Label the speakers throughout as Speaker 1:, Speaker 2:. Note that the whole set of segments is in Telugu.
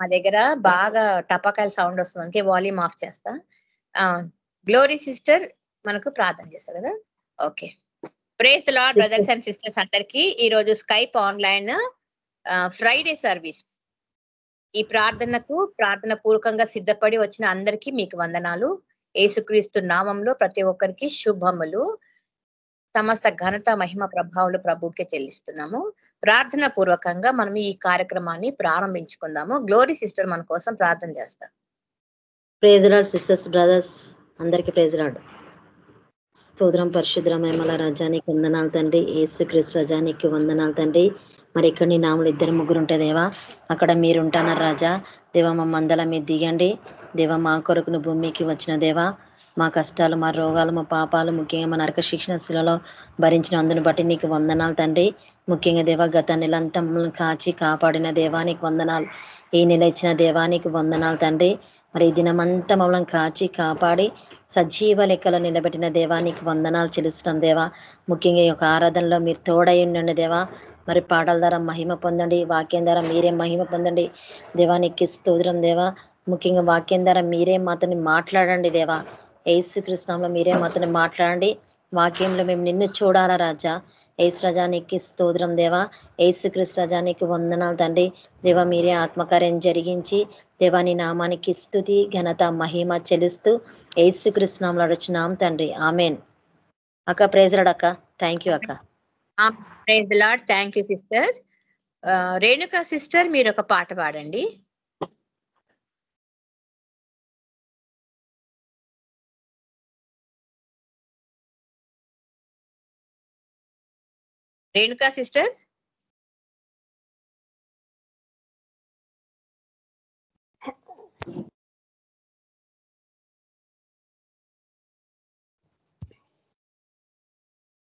Speaker 1: మా దగ్గర బాగా టపాకాయల సౌండ్ వస్తుంది. అందుకే వాల్యూమ్ ఆఫ్ చేస్తా. గ్లోరీ సిస్టర్ మనకు ప్రార్థన చేస్తారు కదా? Okay. Praise the lord brothers and sisters అందరికి. ఈ రోజు స్కైప్ ఆన్లైన్ ఫ్రైడే సర్వీస్ ఈ ప్రార్థనకు ప్రార్థన పూర్వకంగా సిద్ధపడి వచ్చిన అందరికీ మీకు వందనాలు. ఏసుక్రీస్తు నామంలో ప్రతి ఒక్కరికి శుభములు. సమస్త ఘనత మహిమ ప్రభావాలు ప్రభుకే చెల్లిస్తున్నాము. ప్రార్థన పూర్వకంగా మనం ఈ కార్యక్రమాన్ని ప్రారంభించుకుందాము. గ్లోరీ సిస్టర్ మన కోసం ప్రార్థన చేస్తారు
Speaker 2: ప్రేజరాడ్ సిస్టర్స్ బ్రదర్స్ అందరికీ ప్రేజరాడ్ స్తోత్రం పరిశుద్రమేమల రజానికి వందనాలు తండ్రి. ఏసు క్రిస్ రజానికి వందనాలు తండ్రి. మరి ఇక్కడ నీ నాములు ఇద్దరు ముగ్గురు ఉంటే దేవా? అక్కడ మీరు రాజా? దేవ మా మందల మీద దిగండి. దేవ మా కొరకును భూమికి వచ్చిన దేవా? మా కష్టాలు మా రోగాలు మా పాపాలు ముఖ్యంగా మా నరక శిక్షణ శిలలో భరించిన అందును బట్టి నీకు వందనాలు తండ్రి. ముఖ్యంగా దేవ గత నెలంతా కాచి కాపాడిన దేవానికి వందనాలు. ఈ నెల ఇచ్చిన దేవానికి వందనాలు తండ్రి. మరి ఈ దినమంతా మమ్మల్ని కాచి కాపాడి సజీవ లెక్కలో నిలబెట్టిన దేవానికి వందనాలు చెల్లిస్తున్నాం దేవా. ముఖ్యంగా ఈ యొక్క ఆరాధనలో మీరు తోడై ఉండండి దేవా. మరి పాటల ద్వారా మహిమ పొందండి వాక్యం ద్వారా మీరే మహిమ పొందండి. దేవానికి స్తోత్రం దేవా. ముఖ్యంగా వాక్యం ద్వారా మీరే మాతని మాట్లాడండి దేవా. ఏసు కృష్ణంలో మీరే మాతో మాట్లాడండి. వాక్యంలో మేము నిన్ను చూడాలా రాజా. ఏసు రజానికి స్తోత్రం దేవా. ఏసు కృష్ణ రజానికి వందనాలు తండ్రి. దేవా మీరే ఆత్మకార్యం జరిగించి దేవాని నామానికి స్థుతి ఘనత మహిమ చెలుస్తూ ఏసు కృష్ణంలో వచ్చినాం తండ్రి. ఆమెన్. అక్క ప్రేజరాడ్ అక్క. థ్యాంక్ యూ అక్క.
Speaker 1: Praise lord. Thank you sister. Renuka sister మీరు ఒక పాట పాడండి.
Speaker 3: Renuka
Speaker 1: sister?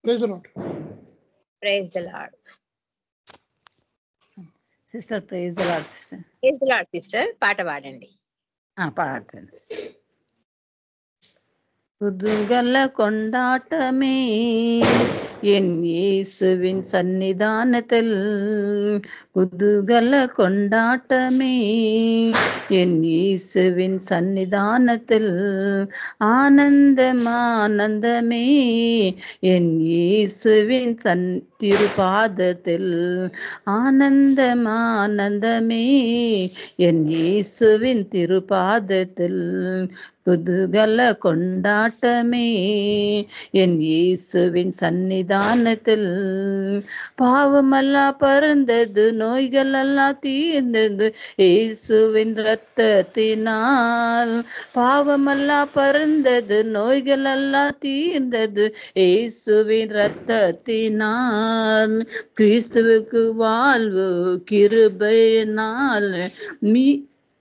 Speaker 1: Praise the
Speaker 3: sister praise the lord sister
Speaker 1: praise the lord sister పాట పాడండి.
Speaker 3: పాడతాను కుదుగల కొండాటమే என் இயேசுவின் சன்னிதானத்தில் குதூகல கொண்டாட்டமே. என் இயேசுவின் சன்னிதானத்தில் ஆனந்தம் ஆனந்தமே என் இயேசுவின் சன் திருபாதத்தில் ஆனந்தம் ஆனந்தமே என் இயேசுவின் திருபாதத்தில் குதூகல கொண்டாட்டமே. என் இயேசுவின் சன்னிதானத்தில் பாவமெல்லாம் பறந்தது நோய்கள் எல்லாம் தீர்ந்தது. இயேசுவின் ரத்தத்தினால் பாவமெல்லாம் பறந்தது நோய்கள் எல்லாம் தீர்ந்தது. இயேசுவின் ரத்தத்தினால் கிறிஸ்துவுக்கு வாழ்வு கிருபையினால் மீ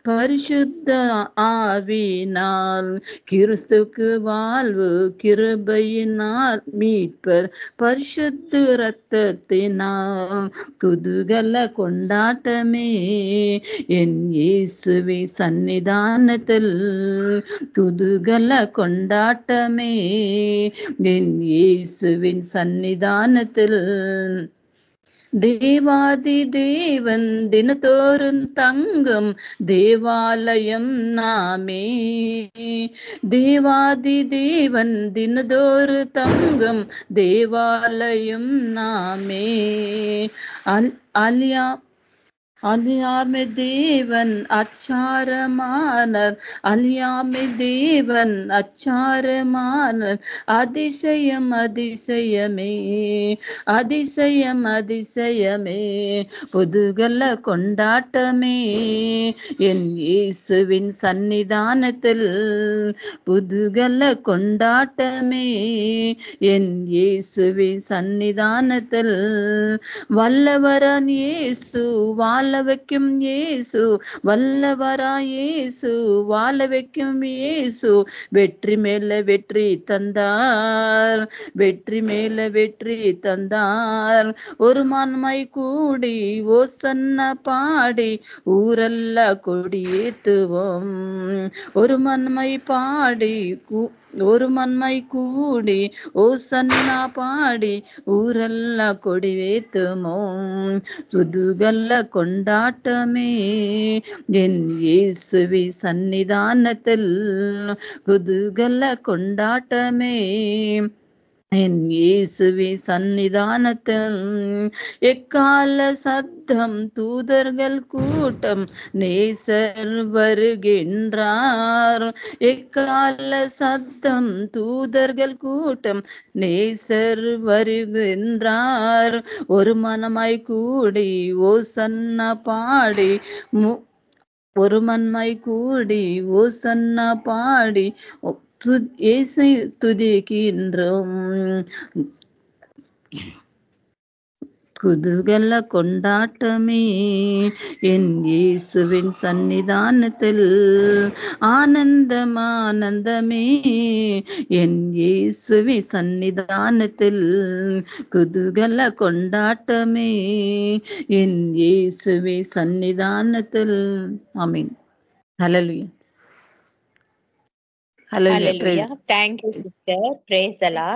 Speaker 3: பரிசுத்த ஆவினால் கிறிஸ்துக்கு வாழ்வு கிருபையினால் மீட்பர். பரிசுத்து ரத்தத்தினால் குதுகல கொண்டாட்டமே. என் இயேசுவி சன்னிதானத்தில் குதுகல கொண்டாட்டமே. என் இயேசுவின் சன்னிதானத்தில் தேவாதி தேவன் தினத்தோறும் தங்கும் தேவாலயம் நாமே தேவாதி தேவன் தினதோறு தங்கும் தேவாலயம் நாமே அல் அலியா அழியாமை தேவன் அச்சாரமானர். அழியாமை தேவன் அச்சாரமானர். அதிசயம் அதிசயமே அதிசயம் அதிசயமே புதுகல கொண்டாட்டமே. என் இயேசுவின் சன்னிதானத்தில் புதுகல கொண்டாட்டமே. என் இயேசுவின் சன்னிதானத்தில் வல்லவரன் இயேசு வாழ வாழ வைக்கும் ஏசு வல்லவராயேசு வாழ வைக்கும் ஏசு வெற்றி மேல வெற்றி தந்தார் வெற்றி மேல வெற்றி தந்தார். ஒரு மான்மை கூடி ஓ சன்ன பாடி ஊரல்ல கொடியேத்துவோம். ஒரு மண்மை பாடி ஒரு மன்மை கூடி ஓ சன்னா பாடி ಊರೆಲ್ಲ ಕೊಡಿವೇತುಮೋ ತುದುಗಲ್ಲ ಕೊಂಡ கொண்டாட்டமே என் இயேசுவி சன்னிதானத்தில் குதூகல கொண்டாட்டமே என் இயேசுவி சன்னிதானத்தில் எக்கால சத்தம் தூதர்கள் கூட்டம் நேசர் வருகின்றார். எக்கால சத்தம் தூதர்கள் கூட்டம் நேசர் வருகின்றார். ஒரு மனமாய் கூடி ஓ சன்ன பாடி ஒரு மன்மாய் கூடி ஓ சன்ன பாடி இயேசை துதிக்கின்றோம். குதூகல கொண்டாட்டமே என் இயேசுவின் சன்னிதானத்தில் ஆனந்தமானந்தமே என் இயேசுவி சன்னிதானத்தில் குதூகல கொண்டாட்டமே என் இயேசுவி சன்னிதானத்தில் amen.
Speaker 1: Hallelujah thank you sister praise అలా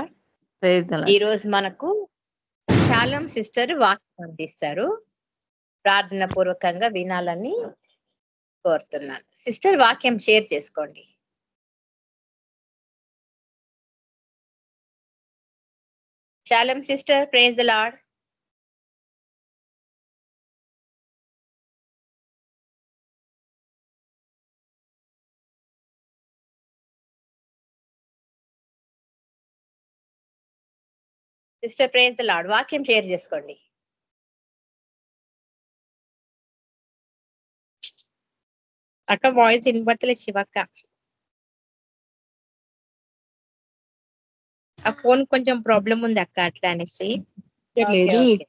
Speaker 3: ప్రైజ్
Speaker 1: ఈ రోజు మనకు శాలం సిస్టర్ వాక్యం అందిస్తారు. ప్రార్థన పూర్వకంగా వినాలని కోరుతున్నాను. సిస్టర్ వాక్యం షేర్ చేసుకోండి. Shalom sister praise the lord sister praise the lord వాక్యం షేర్ చేసుకోండి అక్క వాయిస్ వినబడతలేదు శివక్క ఆ ఫోన్ కొంచెం ప్రాబ్లం ఉంది అక్క అట్లా అనేసి Okay,
Speaker 4: లేదు
Speaker 1: okay.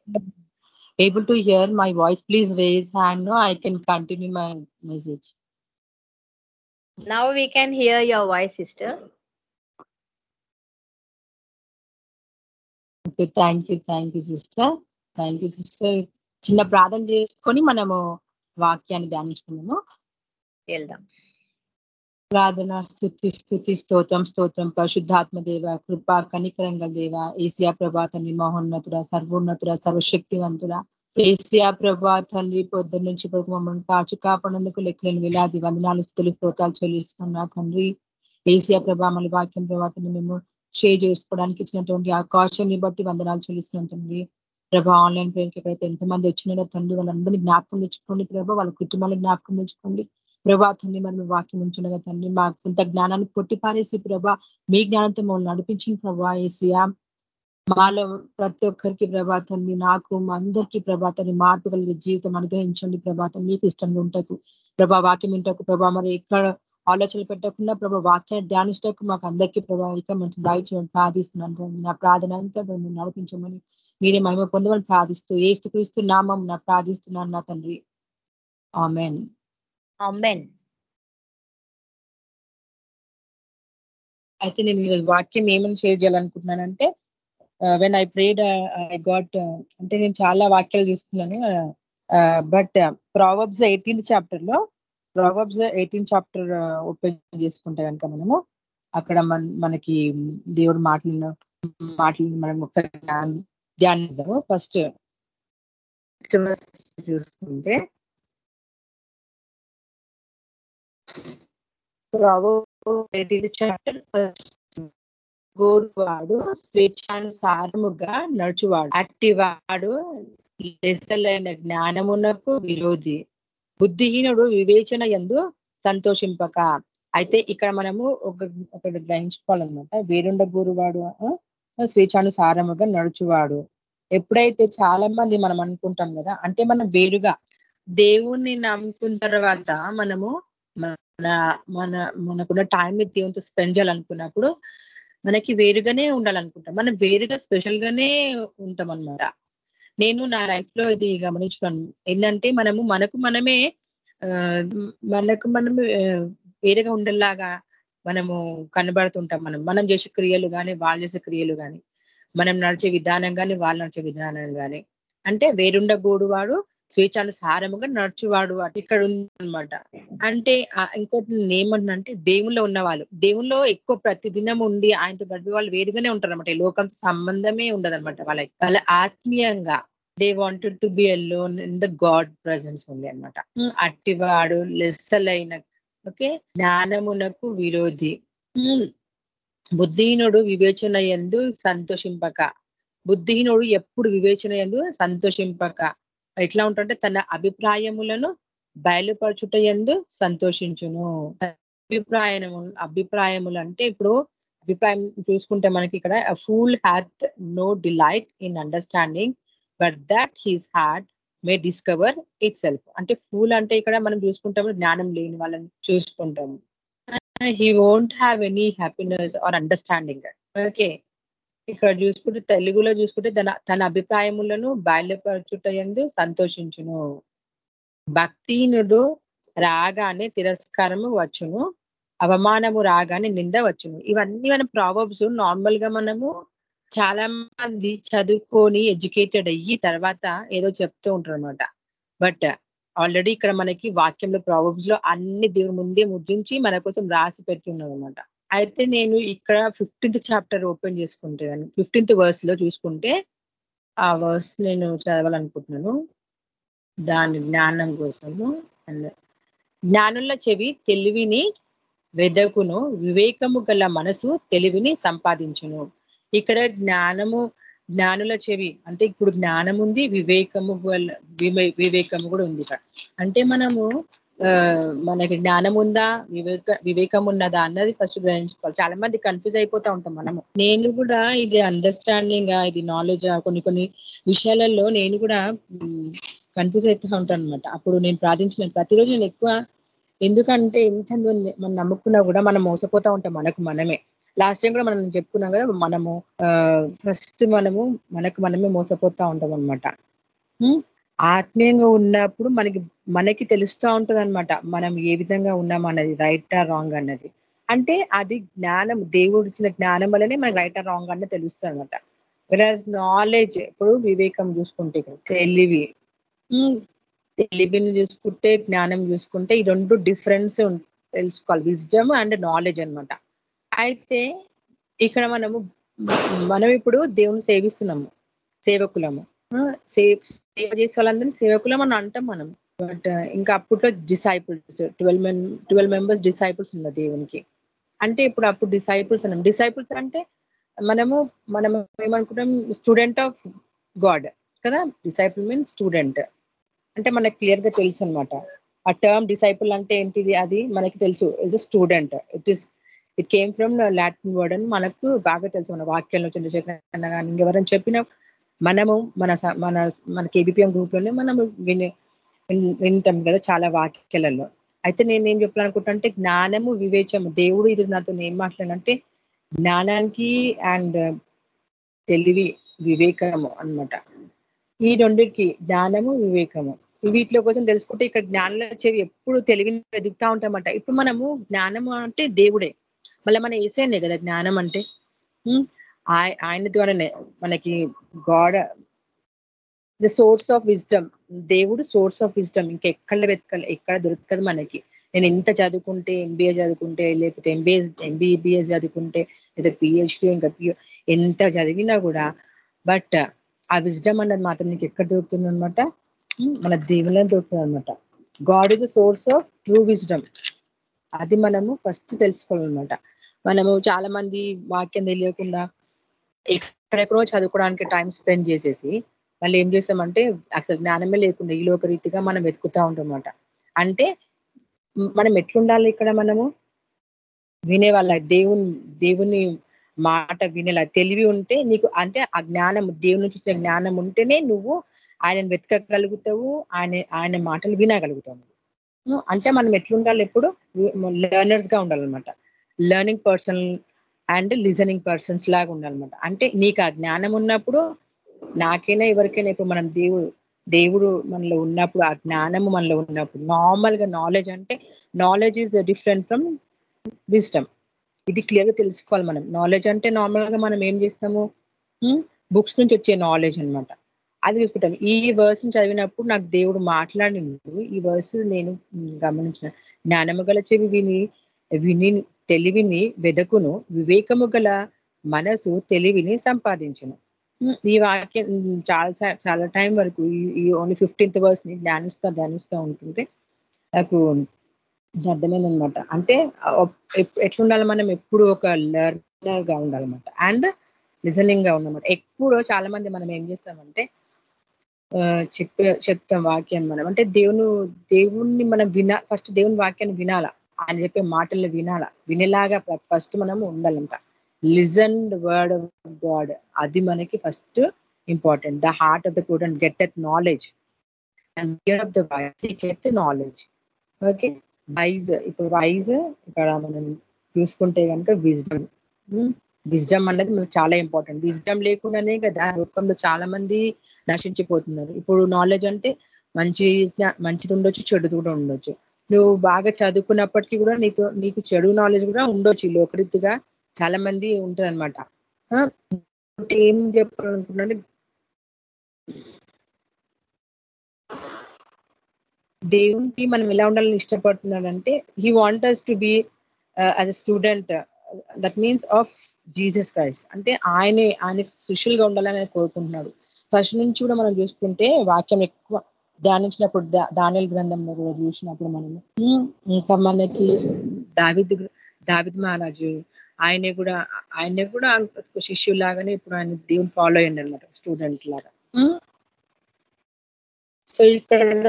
Speaker 4: able to hear my voice please raise hand no i can continue my message
Speaker 1: Now we can hear your
Speaker 4: okay thank you thank you sister thank you sister చిన్న ప్రార్థన చేసుకొని మనము వాక్యాన్ని ధ్యానించుకున్నాము
Speaker 1: వెళ్దాం.
Speaker 4: ప్రార్థన స్థుతి స్థుతి స్తోత్రం స్తోత్రం. పరిశుద్ధాత్మ దేవ కృపా కనికరంగ దేవ ఏసియా ప్రభా తండ్రి మహోన్నతుడ సర్వోన్నతుడ సర్వశక్తివంతుడ. ఏసియా ప్రభా తండ్రి పొద్దున్న నుంచి వరకు మమ్మల్ని కాచు కాపాడేందుకు లెక్కలేని వేలాది వందనాలు స్థుతులు స్తోతాలు చెల్లిస్తున్నా తండ్రి. ఏసియా ప్రభా మళ్ళీ వాక్యం ప్రభాతని మేము షేర్ చేసుకోవడానికి ఇచ్చినటువంటి అవకాశాన్ని బట్టి వందనాలు చెల్లిస్తున్నాం ప్రభా ఆన్లైన్ ప్రేమకి ఎక్కడైతే ఎంతమంది వచ్చినారో తండ్రి వాళ్ళందరినీ జ్ఞాపకం తెచ్చుకోండి ప్రభా వాళ్ళ కుటుంబాన్ని జ్ఞాపకం తెచ్చుకోండి. ప్రభా తండ్రి మరి వాక్యం ఉంచుండగా తండ్రి మా సొంత జ్ఞానాన్ని కొట్టి పారేసి ప్రభా మీ జ్ఞానంతో మమ్మల్ని నడిపించిన ప్రభా ఏసియా మాలో ప్రతి ఒక్కరికి ప్రభాతాన్ని నాకు అందరికీ ప్రభాతాన్ని మార్పు కలిగే జీవితం అనుగ్రహించండి ప్రభాతం మీకు ఇష్టంగా ఉంటకు. ప్రభా వాక్యం ఇంటకు ప్రభా మరి ఎక్కడ ఆలోచనలు పెట్టకుండా ప్రభా వాక్యాన్ని ధ్యానించటకు మాకు అందరికీ ప్రభావ ఇక మంచి దాయి చేయమని ప్రార్థిస్తున్నాను. నా ప్రార్థన అంతా మీరు నడిపించమని మీరే మహిమ పొందమని ప్రార్థిస్తూ ఏస్తు క్రీస్తు నామం నా ప్రార్థిస్తున్నాను నా తండ్రి. ఆమెన్.
Speaker 1: అమ్మెన్
Speaker 4: అయితే నేను ఈరోజు వాక్యం ఏమని share చేయాలనుకుంటున్నానంటే when I prayed I got అంటే నేను చాలా వాక్యాలు చూస్తున్నాను. బట్ ప్రావబ్స్ ఎయిటీన్త్ చాప్టర్లో ప్రావబ్స్ ఎయిటీన్ చాప్టర్ ఓపెన్ చేసుకుంటే కనుక మనము అక్కడ మన మనకి దేవుడు మాటలను మాటలను మనం ఒకసారి ధ్యానిద్దాము. ఫస్ట్ చూసుకుంటే చాప్టర్ గోరువాడు స్వేచ్ఛానుసారముగా నడుచువాడు. అట్టివాడు లెసలైన జ్ఞానమునకు విరోధి. బుద్ధిహీనుడు వివేచన ఎందు సంతోషింపక. అయితే ఇక్కడ మనము ఒక ఒకటి గ్రహించుకోవాలన్నమాట. వేరుండ గురువాడు స్వేచ్ఛానుసారముగా నడుచువాడు. ఎప్పుడైతే చాలా మంది మనం అనుకుంటాం కదా అంటే మనం వేరుగా దేవుణ్ణి నమ్ముకున్న తర్వాత మనము మన మన మనకున్న టైంని దేవునితో స్పెండ్ చేయాలనుకున్నప్పుడు మనకి వేరుగానే ఉండాలనుకుంటాం. మనం వేరుగా స్పెషల్ గానే ఉంటాం అనమాట నేను నా లైఫ్లో ఇది గమనించుకోను ఏంటంటే మనము మనకు మనమే ఆ, మనకు మనం వేరేగా వేరుగా ఉండేలాగా మనము కనబడుతుంటాం మనం. మనం చేసే క్రియలు కానీ వాళ్ళు చేసే క్రియలు కానీ మనం నడిచే విధానం కానీ వాళ్ళు నడిచే విధానం కానీ అంటే వేరుండ వాడు స్వేచ్ఛానుసారముగా నడుచువాడు అటు ఇక్కడ ఉందనమాట అంటే ఇంకోటి నేను ఏమంటున్నా అంటే దేవుల్లో ఉన్నవాళ్ళు. దేవుల్లో ఎక్కువ ప్రతిదినం ఉండి ఆయనతో గడిపే వాళ్ళు వేరుగానే ఉంటారు అనమాట లోకంతో సంబంధమే ఉండదన్నమాట వాళ్ళకి. వాళ్ళ ఆత్మీయంగా they wanted to be alone in the God presence ఉంది అనమాట అట్టివాడు లెస్సలైన ఓకే? జ్ఞానమునకు విరోధి. ఉమ్, బుద్ధిహీనుడు వివేచన ఎందు సంతోషింపక. బుద్ధిహీనుడు ఎప్పుడు వివేచన ఎందు సంతోషింపక. ఎట్లా ఉంటుంటే తన అభిప్రాయములను బయలుపరచుట ఎందు సంతోషించును. అభిప్రాయము అభిప్రాయములు అంటే ఇప్పుడు అభిప్రాయం చూసుకుంటే మనకి ఇక్కడ fool hath no delight in understanding but that his heart may discover itself అంటే ఫూల్ అంటే ఇక్కడ మనం చూసుకుంటాము జ్ఞానం లేని వాళ్ళని చూసుకుంటాము. He won't have any happiness or understanding okay ఇక్కడ చూసుకుంటే తెలుగులో చూసుకుంటే తన తన అభిప్రాయములను బయలుపరచుట ఎందు సంతోషించును. భక్తినుడు రాగానే తిరస్కారము వచ్చును అవమానము రాగానే నింద వచ్చును. ఇవన్నీ మన ప్రాబ్స్ నార్మల్గా మనము చాలా మంది చదువుకొని ఎడ్యుకేటెడ్ అయ్యి తర్వాత ఏదో చెప్తూ ఉంటారు అనమాట బట్ ఆల్రెడీ ఇక్కడ మనకి వాక్యంలో ప్రాబ్లమ్స్లో అన్ని దేవుడి ముందే ముద్రించి మన కోసం రాసి పెట్టి అనమాట అయితే నేను ఇక్కడ ఫిఫ్టీన్త్ చాప్టర్ ఓపెన్ చేసుకుంటే ఫిఫ్టీన్త్ వర్స్లో చూసుకుంటే ఆ వర్స్ నేను చదవాలనుకుంటున్నాను. దాని జ్ఞానం కోసము జ్ఞానుల చెవి తెలివిని వెదకును వివేకము గల మనసు తెలివిని సంపాదించును. ఇక్కడ జ్ఞానము జ్ఞానుల చెవి అంటే ఇప్పుడు జ్ఞానం ఉంది వివేకము వల్ల వివేకము కూడా ఉంది ఇక్కడ. అంటే మనము ఆ మనకి జ్ఞానం ఉందా వివేక వివేకం ఉన్నదా అన్నది ఫస్ట్ గ్రహించుకోవాలి. చాలా మంది కన్ఫ్యూజ్ అయిపోతా ఉంటాం మనము. నేను కూడా ఇది అండర్స్టాండింగ్ ఇది నాలెడ్జ్ కొన్ని కొన్ని విషయాలలో నేను కూడా కన్ఫ్యూజ్ అవుతూ ఉంటాను అనమాట అప్పుడు నేను ప్రార్థించిన ప్రతిరోజు నేను ఎక్కువ ఎందుకంటే ఎంత మనం నమ్ముకున్నా కూడా మనం మోసపోతా ఉంటాం మనకు మనమే. లాస్ట్ టైం కూడా మనం చెప్పుకున్నాం కదా మనము ఫస్ట్ మనము మనకు మనమే మోసపోతా ఉంటాం అనమాట ఆత్మీయంగా ఉన్నప్పుడు మనకి మనకి తెలుస్తూ ఉంటుంది అనమాట మనం ఏ విధంగా ఉన్నాం అన్నది రైట్ ఆ రాంగ్ అన్నది. అంటే అది జ్ఞానం దేవుడు ఇచ్చిన జ్ఞానం వల్లనే మనకి రైట్ ఆ రాంగ్ అన్నది తెలుస్తుంది అనమాట వెరాజ్ నాలెడ్జ్ ఇప్పుడు వివేకం చూసుకుంటే తెలివి తెలివిని చూసుకుంటే జ్ఞానం చూసుకుంటే ఈ రెండు డిఫరెన్స్ తెలుసుకోవాలి. విజ్డమ్ అండ్ నాలెడ్జ్ అన్నమాట. అయితే ఇక్కడ మనము మనం ఇప్పుడు దేవుని సేవిస్తున్నాము సేవకులము. సేవ చేసే వాళ్ళందరినీ సేవకులం అని అంటాం మనం. బట్ ఇంకా అప్పట్లో disciples twelve men twelve members disciples ఉన్న దేవునికి. అంటే ఇప్పుడు అప్పుడు డిసైపుల్స్ అన్నాం. డిసైపుల్స్ అంటే మనము మనం ఏమనుకుంటాం? స్టూడెంట్ ఆఫ్ గాడ్ కదా? డిసైపుల్ మీన్ స్టూడెంట్ అంటే మనకు క్లియర్గా తెలుసు అనమాట ఆ టర్మ్ డిసైపుల్ అంటే ఏంటిది? అది మనకి తెలుసు. Is a student it is it came from Latin word అని మనకు బాగా తెలుసు మన వాక్యంలో చంద్రశేఖర్ అన్న కానీ ఇంకెవరైనా చెప్పిన మనము మన స- మన మన కేబిపిఎం గ్రూప్లోనే మనము విని వింటాం కదా చాలా వాక్యాలలో. అయితే నేను ఏం చెప్పాలనుకుంటా అంటే జ్ఞానము వివేచము. దేవుడు ఇది నాతో ఏం మాట్లాడంటే జ్ఞానానికి అండ్ తెలివి వివేకము అన్నమాట. ఈ రెండింటికి జ్ఞానము వివేకము. వీటిలో కోసం తెలుసుకుంటే ఇక్కడ జ్ఞానంలో వచ్చేవి ఎప్పుడు తెలివిని వెతుకుతా ఉంటామంట. ఇప్పుడు మనము జ్ఞానము అంటే దేవుడే. మళ్ళీ మన ఏసేనే కదా జ్ఞానం అంటే? ఆయన ద్వారానే మనకి God the source of wisdom దేవుడు సోర్స్ ఆఫ్ విజ్డమ్ ఇంకా ఎక్కడ వెతకాలి ఎక్కడ దొరుకుతుంది మనకి? నేను ఎంత చదువుకుంటే ఎంబీఏ చదువుకుంటే లేకపోతే ఎంబీఎస్ ఎంబీబీఎస్ చదువుకుంటే లేదా పిహెచ్డి ఇంకా పిఓ ఎంత చదివినా కూడా బట్ ఆ విజ్డమ్ అన్నది మాత్రం నీకు ఎక్కడ దొరుకుతుంది అనమాట మన దేవుళ్ళని దొరుకుతుంది అనమాట God is the source of true wisdom అది మనము ఫస్ట్ తెలుసుకోవాలన్నమాట. మనము చాలా మంది వాక్యం తెలియకుండా ఎక్కడెక్కడో చదువుకోవడానికి టైం స్పెండ్ చేసేసి మళ్ళీ ఏం చేస్తామంటే అసలు జ్ఞానమే లేకుండా ఈ లోక రీతిగా మనం వెతుకుతా ఉంటామన్నమాట. అంటే మనం ఎట్లుండాలి ఇక్కడ మనము? వినేవాళ్ళ దేవుని దేవుని మాట వినేలా తెలివి ఉంటే నీకు అంటే ఆ జ్ఞానం దేవుని నుంచి వచ్చిన జ్ఞానం ఉంటేనే నువ్వు ఆయనను వెతకగలుగుతావు ఆయన ఆయన మాటలు వినగలుగుతావు. అంటే మనం ఎట్లుండాలి ఎప్పుడు లెర్నర్స్గా ఉండాలన్నమాట. Learning person and listening persons లాగా ఉండాలన్నమాట. అంటే నీకు ఆ జ్ఞానం ఉన్నప్పుడు నాకైనా ఎవరికైనా ఇప్పుడు మనం దేవుడు దేవుడు మనలో ఉన్నప్పుడు ఆ జ్ఞానము మనలో ఉన్నప్పుడు నార్మల్గా నాలెడ్జ్ అంటే knowledge is different from wisdom ఇది క్లియర్గా తెలుసుకోవాలి మనం. నాలెడ్జ్ అంటే నార్మల్గా మనం ఏం చేస్తాము? బుక్స్ నుంచి వచ్చే నాలెడ్జ్ అన్నమాట. అది చూసుకుంటాం ఈ వర్స్ చదివినప్పుడు నాకు దేవుడు మాట్లాడినప్పుడు ఈ వర్స్ నేను గమనించిన. జ్ఞానము గల చెవి విని విని తెలివిని వెదకును వివేకము గల మనసు తెలివిని సంపాదించును. ఈ వాక్యం చాలా చాలా టైం వరకు ఈ- ఓన్లీ ఫిఫ్టీన్త్ వర్స్ని ధ్యానిస్తా ధ్యానిస్తూ ఉంటుంటే నాకు ఇది అర్థమైందనమాట అంటే ఎట్లుండాలి మనం? ఎప్పుడు ఒక లెర్నర్గా ఉండాలన్నమాట. అండ్ లిజనింగ్గా ఉన్నమాట ఎప్పుడు చాలా మంది మనం ఏం చేస్తామంటే చెప్పే చెప్తాం వాక్యం మనం. అంటే దేవుని దేవుణ్ణి మనం విన ఫస్ట్ దేవుని వాక్యాన్ని వినాలా. ఆయన చెప్పే మాటలు వినాలా. వినేలాగా ఫస్ట్ మనం ఉండాలంట. లిజన్ వర్డ్ ఆఫ్ గాడ్ అది మనకి first important the heart of the student get at knowledge and hear of the voice get knowledge okay wise ఇప్పుడు వైజ్ ఇక్కడ మనం చూసుకుంటే కనుక విజ్డమ్ విజ్డమ్ అన్నది మనకు చాలా ఇంపార్టెంట్. విజ్డమ్ లేకుండానే కదా లోకంలో చాలా మంది నశించిపోతున్నారు. ఇప్పుడు నాలెడ్జ్ అంటే మంచి మంచిది ఉండొచ్చు చెడుది కూడా ఉండొచ్చు. నువ్వు బాగా చదువుకున్నప్పటికీ కూడా నీకు నీకు చెడు నాలెడ్జ్ కూడా ఉండొచ్చు లోకరీతిగా చాలా మంది ఉంటదన్నమాట ఏం చెప్పాలనుకుంటున్నాను? దేవునికి మనం ఎలా ఉండాలని ఇష్టపడుతున్నాడంటే he want us to be as a student that means of Jesus Christ. అంటే ఆయనే ఆయన శిష్యులుగా ఉండాలని ఆయన కోరుకుంటున్నాడు. ఫస్ట్ నుంచి కూడా మనం చూసుకుంటే వాక్యం ఎక్కువ ధ్యానించినప్పుడు దానిల గ్రంథంలో కూడా చూసినప్పుడు మనం ఇంకా మనకి దావిద్ దావిద్ మహారాజు ఆయనే కూడా ఆయనే కూడా శిష్యులాగానే ఇప్పుడు ఆయన దేవుని ఫాలో అయ్యండి అనమాట స్టూడెంట్ లాగా సో ఇక్కడ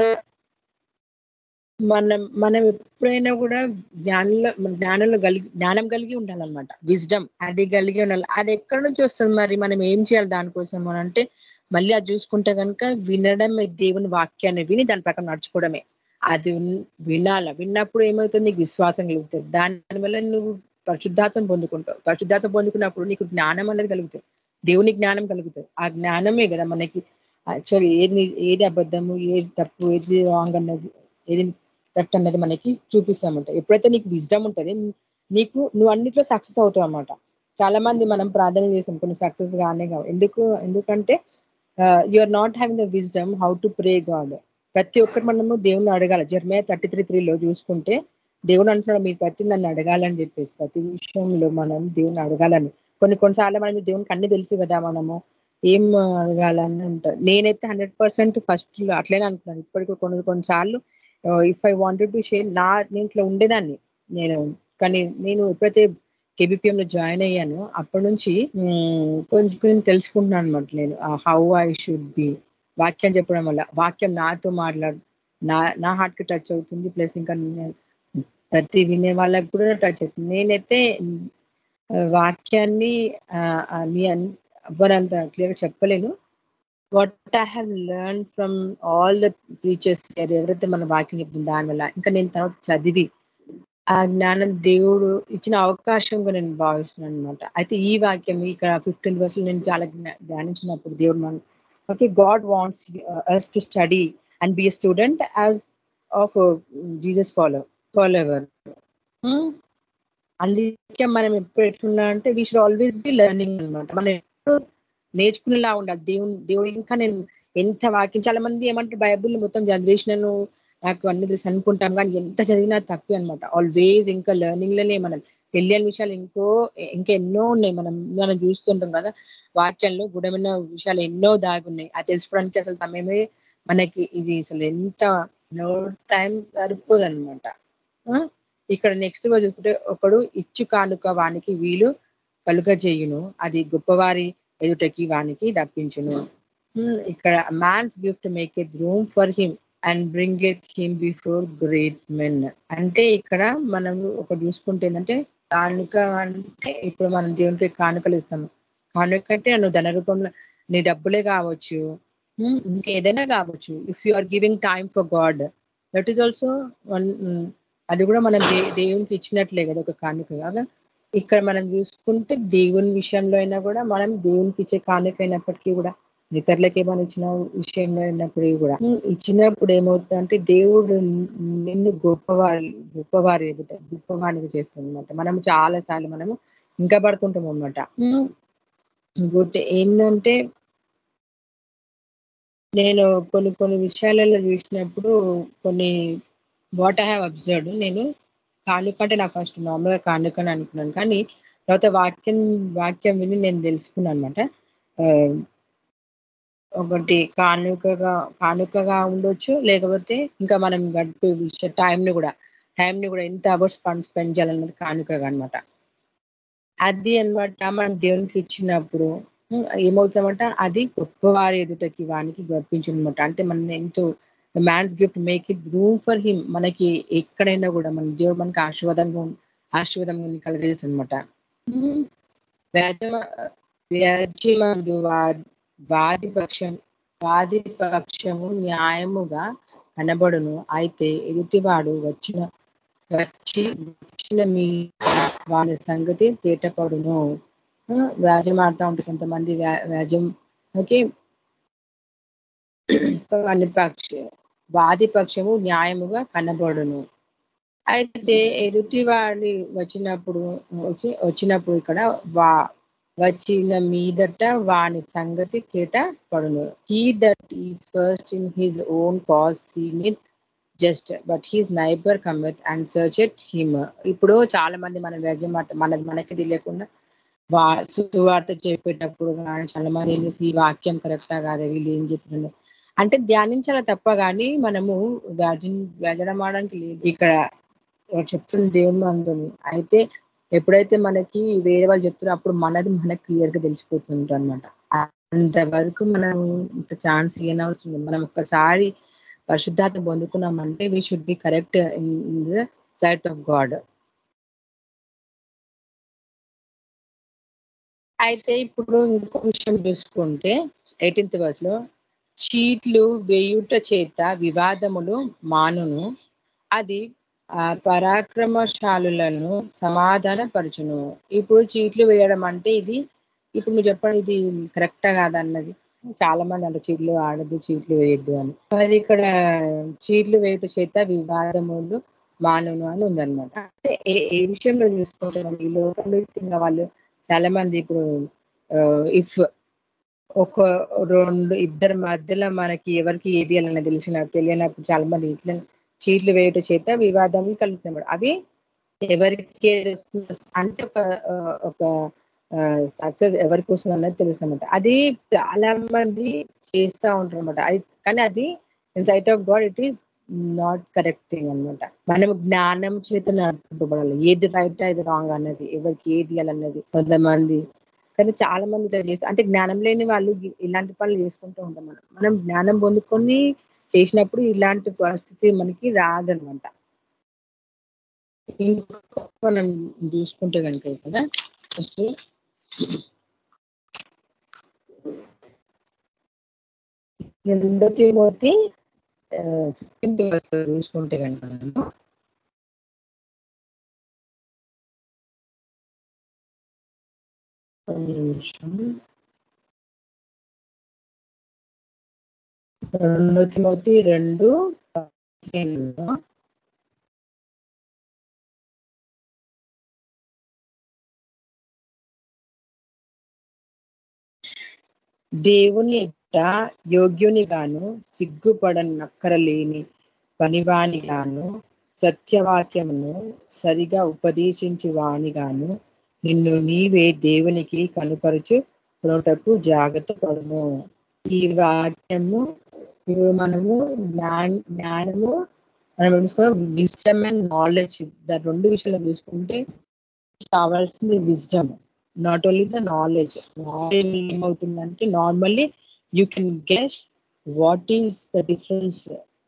Speaker 4: మనం మనం ఎప్పుడైనా కూడా జ్ఞానంలో జ్ఞానంలో కలిగి జ్ఞానం కలిగి ఉండాలన్నమాట. విజ్డమ్ అది కలిగి ఉండాలి. అది ఎక్కడి నుంచి వస్తుంది మరి? మనం ఏం చేయాలి దానికోసం అని అంటే మళ్ళీ అది చూసుకుంటే కనుక వినడమే దేవుని వాక్యాన్ని విని దాని ప్రకారం నడుచుకోవడమే. అది వినాల. విన్నప్పుడు ఏమవుతుంది? నీకు విశ్వాసం కలుగుతుంది. దానివల్ల నువ్వు పరిశుద్ధాత్వం పొందుకుంటావు. పరిశుద్ధాత్మ పొందుకున్నప్పుడు నీకు జ్ఞానం అనేది కలుగుతుంది. దేవుని జ్ఞానం కలుగుతుంది. ఆ జ్ఞానమే కదా మనకి. యాక్చువల్లీ ఏది ఏది అబద్ధము? ఏది తప్పు? ఏది రాంగ్ అన్నది? ఏది కరెక్ట్ అనేది మనకి చూపిస్తామంట. ఎప్పుడైతే నీకు విజ్డమ్ ఉంటుంది నీకు నువ్వు అన్నిట్లో సక్సెస్ అవుతావు అనమాట చాలా మంది మనం ప్రార్థన చేసాం కొన్ని సక్సెస్ గానే కావు. ఎందుకు ఎందుకంటే you are not having the wisdom how to pray God ప్రతి ఒక్కరు మనము దేవుని అడగాలి. జర్మే థర్టీ త్రీ త్రీలో చూసుకుంటే దేవుడు అంటున్నాడు మీరు ప్రతి నన్ను అడగాలని చెప్పేసి ప్రతి విషయంలో మనం దేవుని అడగాలని. కొన్ని కొన్నిసార్లు మనం దేవునికి అన్ని తెలుసు కదా మనము. ఏం అడగాలని ఉంటుంది నేనైతే హండ్రెడ్ పర్సెంట్ ఫస్ట్ అట్లనే అనుకున్నాను ఇప్పటికి కొన్ని కొన్నిసార్లు if I wanted to share నా ఇట్లా ఉండేదాన్ని. నేను కానీ నేను ఎప్పుడైతే KBPM లో జాయిన్ అయ్యాను అప్పటి నుంచి ఉమ్, కొంచెం కొంచెం తెలుసుకుంటున్నాను అనమాట నేను. హౌ ఐ షుడ్ బి వాక్యం చెప్పడం వల్ల వాక్యం నాతో మాట్లాడు నా నా హార్ట్కి టచ్ అవుతుంది ప్లస్ ఇంకా ప్రతి వినే వాళ్ళకి కూడా టచ్ అవుతుంది. నేనైతే వాక్యాన్ని మీ అన్- ఎవ్వరంత క్లియర్ చెప్పలేను. What I have learn from all the teachers ఎవరైతే మన వాక్యం చెప్తుంది దానివల్ల ఇంకా నేను తర్వాత చదివి ఆ జ్ఞానం దేవుడు ఇచ్చిన అవకాశంగా నేను భావిస్తున్నాను అనమాట అయితే ఈ వాక్యం ఇక్కడ ఫిఫ్టీన్ వర్స్ నేను చాలా ధ్యానించినప్పుడు దేవుడు మనం okay God wants us to study and be student as of Jesus follow follower అందుకే మనం ఎప్పుడు ఎట్లున్నా అంటే we should always be learning అనమాట మనం ఎప్పుడు నేర్చుకునేలా ఉండాలి. దేవుని దేవుడు ఇంకా నేను ఎంత వాక్యం చాలా మంది ఏమంటారు బైబుల్ మొత్తం చదివేసినాను నాకు అన్ని తెలుసు అనుకుంటాం కానీ ఎంత చదివినా తక్కువ అనమాట ఆల్వేస్ ఇంకా లెర్నింగ్లోనే మనం తెలియని విషయాలు ఇంకో ఇంకా ఎన్నో ఉన్నాయి. మనం మనం చూస్తుంటాం కదా వాక్యంలో గుడమైన విషయాలు ఎన్నో దాగి ఉన్నాయి అది తెలుసుకోవడానికి అసలు సమయమే మనకి ఇది అసలు ఎంత నో టైం సరిపోదు అనమాట ఇక్కడ నెక్స్ట్ రోజు చూసుకుంటే ఒకడు ఇచ్చు కానుక వానికి వీలు కలుగ చేయును అది గొప్పవారి ఎదుటకి వానికి దప్పించును. ఇక్కడ man's gift maketh room for him and bringeth him before great men అంటే ఇక్కడ మనం ఒక చూసుకుంటే ఏంటంటే కానుక అంటే ఇప్పుడు మనం దేవునికి కానుకలు ఇస్తాము. కానుక అంటే నువ్వు ధన రూపంలో నీ డబ్బులే కావచ్చు. ఇంకేదైనా ఏదైనా కావచ్చు if you are giving time for God that is also one అది కూడా మనం దేవునికి ఇచ్చినట్లే కదా ఒక కానుక. కాగా ఇక్కడ మనం చూసుకుంటే దేవుని విషయంలో అయినా కూడా మనం దేవునికి ఇచ్చే కానుకైనప్పటికీ కూడా ఇతరులకి ఏమైనా ఇచ్చిన విషయంలో అయినప్పుడు కూడా ఇచ్చినప్పుడు ఏమవుతుందంటే దేవుడు నిన్ను గొప్పవారి గొప్పవారి ఎదుట గొప్పవానికి చేస్తుంది అనమాట మనం చాలా సార్లు మనము ఇంకా పడుతుంటాం అనమాట ఇంకోటి ఏంటంటే నేను కొన్ని కొన్ని విషయాలలో చూసినప్పుడు కొన్ని వాట్ ఐ హ్యావ్ అబ్జర్వ్డ్ నేను కానుక అంటే నాకు ఫస్ట్ నార్మల్గా కానుక అని అనుకున్నాను. కానీ తర్వాత వాక్యం వాక్యం విని నేను తెలుసుకున్నాను అనమాట ఒకటి కానుకగా కానుకగా ఉండొచ్చు లేకపోతే ఇంకా మనం గడిపే టైంని కూడా టైంని కూడా ఎంత అవర్స్ స్పెండ్ చేయాలన్నది కానుకగా అనమాట అది అన్నమాట మనం దేవునికి ఇచ్చినప్పుడు ఏమవుతామంట అది గొప్పవారి ఎదుటకి వానికి గర్పించనమాట అంటే మనం ఎంతో man's gift make it room for him మనకి ఎక్కడైనా కూడా మన దేవుడు మనకి ఆశీర్వాదంగా ఉం- ఆశీర్వాదంగా కలగజేసి అనమాట వ్యాజ్యమందు వాది పక్షం వాది పక్షము న్యాయముగా కనబడును. అయితే ఎదుటివాడు వచ్చిన వచ్చి వచ్చిన మీ వాని సంగతి తేటపడును. వ్యాజ్యం ఆడుతూ ఉంటుంది కొంతమంది వ్యా- వ్యాజ్యం ఓకే. వాని పక్ష వాదిపక్షము న్యాయముగా కనబడును. అయితే ఎదుటి వాడి వచ్చినప్పుడు వచ్చి వచ్చినప్పుడు ఇక్కడ వా వచ్చిన మీదట వాని సంగతి తేట పడును he that is first in his own cause seemeth just but his neighbour cometh and searcheth him ఇప్పుడు చాలా మంది మన వ్యజం మన మనకి తెలియకుండా వా సువార్త చెప్పేటప్పుడు కానీ చాలా మంది ఏం ఈ వాక్యం కరెక్టా కాదా వీళ్ళు ఏం చెప్పినారు? అంటే ధ్యానించాలి తప్ప కానీ మనము వ్యాజం వ్యాజడం లేదు. ఇక్కడ చెప్తుంది దేవుని అందుని అయితే ఎప్పుడైతే మనకి వేరే వాళ్ళు చెప్తారో అప్పుడు మనది మనకి క్లియర్గా తెలిసిపోతుంది అనమాట అంతవరకు మనం ఇంత ఛాన్స్ ఇవ్వనవసరం మనం ఒక్కసారి పరిశుద్ధాత్మ పొందుకున్నామంటే we should be correct in the sight of God అయితే ఇప్పుడు ఇంకో విషయం చూసుకుంటే ఎయిటీన్త్ వర్స్లో చీట్లు వేయుట చేత వివాదములు మానును. అది ఆ పరాక్రమశాలులను సమాధానపరచును. ఇప్పుడు చీట్లు వేయడం అంటే ఇది ఇప్పుడు నువ్వు చెప్పండి ఇది కరెక్టా కాదన్నది చాలా మంది అంటారు చీట్లు ఆడద్దు చీట్లు వేయద్దు అని. మరి ఇక్కడ చీట్లు వేయుట చేత వివాదములు మానును అని ఉందన్నమాట. అంటే ఏ విషయంలో చూసుకుంటే ఈ లోకంలో వాళ్ళు చాలా మంది ఇప్పుడు ఇఫ్ ఒక రెండు ఇద్దరి మధ్యలో మనకి ఎవరికి ఏది అని తెలిసిన తెలియనప్పుడు చాలా మంది ఇట్లా చీట్లు వేయట చేత వివాదాలు కలుగుతున్నాడు అవి ఎవరికి అంటే ఒక ఒక సక్సెస్ ఎవరికి వస్తుంది అన్నది తెలుసు అనమాట అది చాలా మంది చేస్తూ ఉంటారు అనమాట అది కానీ అది in sight of God it is not correct thing అనమాట మనం జ్ఞానం చేత నడుపుకోబడాలి ఏది రైట్ ఏది రాంగ్ అన్నది ఎవరికి ఏది అన్నది కొంతమంది కానీ చాలా మంది ఇట్లా చేస్తారు అంటే జ్ఞానం లేని వాళ్ళు ఇలాంటి పనులు చేసుకుంటూ ఉంటాం మనం. మనం జ్ఞానం పొందుకొని చేసినప్పుడు ఇలాంటి పరిస్థితి మనకి రాదనమాట. మనం చూసుకుంటే కనుక కదా ఫస్ట్ రెండో తిమోతి చూసుకుంటే కనుక నిమిషం. తిమోతి రెండు దేవుని ఎదుట యోగ్యుని గాను సిగ్గుపడనక్కరలేని పనివాని గాను సత్యవాక్యమును సరిగా ఉపదేశించు వాణిగాను నిన్ను నీవే దేవునికి కనుపరుచు కొనుటకు జాగ్రత్త పడము. ఈ వాక్యము మనము జ్ఞానము మనం చూసుకున్నాం విజ్డమ్ అండ్ నాలెడ్జ్ ద రెండు విషయాలు చూసుకుంటే కావాల్సింది wisdom not only the knowledge knowledge ఏమవుతుందంటే normally you can guess what is the difference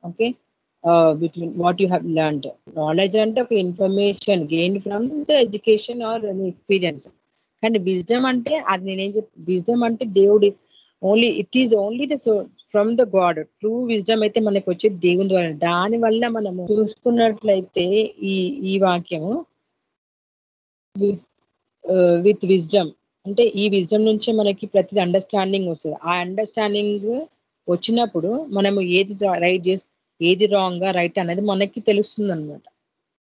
Speaker 4: okay between what you have learned knowledge అంటే ఒక information gain from the education or experience కానీ విజ్డమ్ అంటే అది నేనేం చెప్ విజ్డమ్ అంటే దేవుడి only it is only the from the God true wisdom అయితే మనకు వచ్చేది దేవుని ద్వారా. దాని వల్ల మనము చూసుకున్నట్లయితే ఈ ఈ వాక్యము విత్ విజ్డమ్ అంటే ఈ విజ్డమ్ నుంచే మనకి ప్రతి అండర్స్టాండింగ్ వస్తుంది. ఆ అండర్స్టాండింగ్ వచ్చినప్పుడు మనము ఏది రైట్ చేసి ఏది రాంగ్ రైట్ అనేది మనకి తెలుస్తుంది అనమాట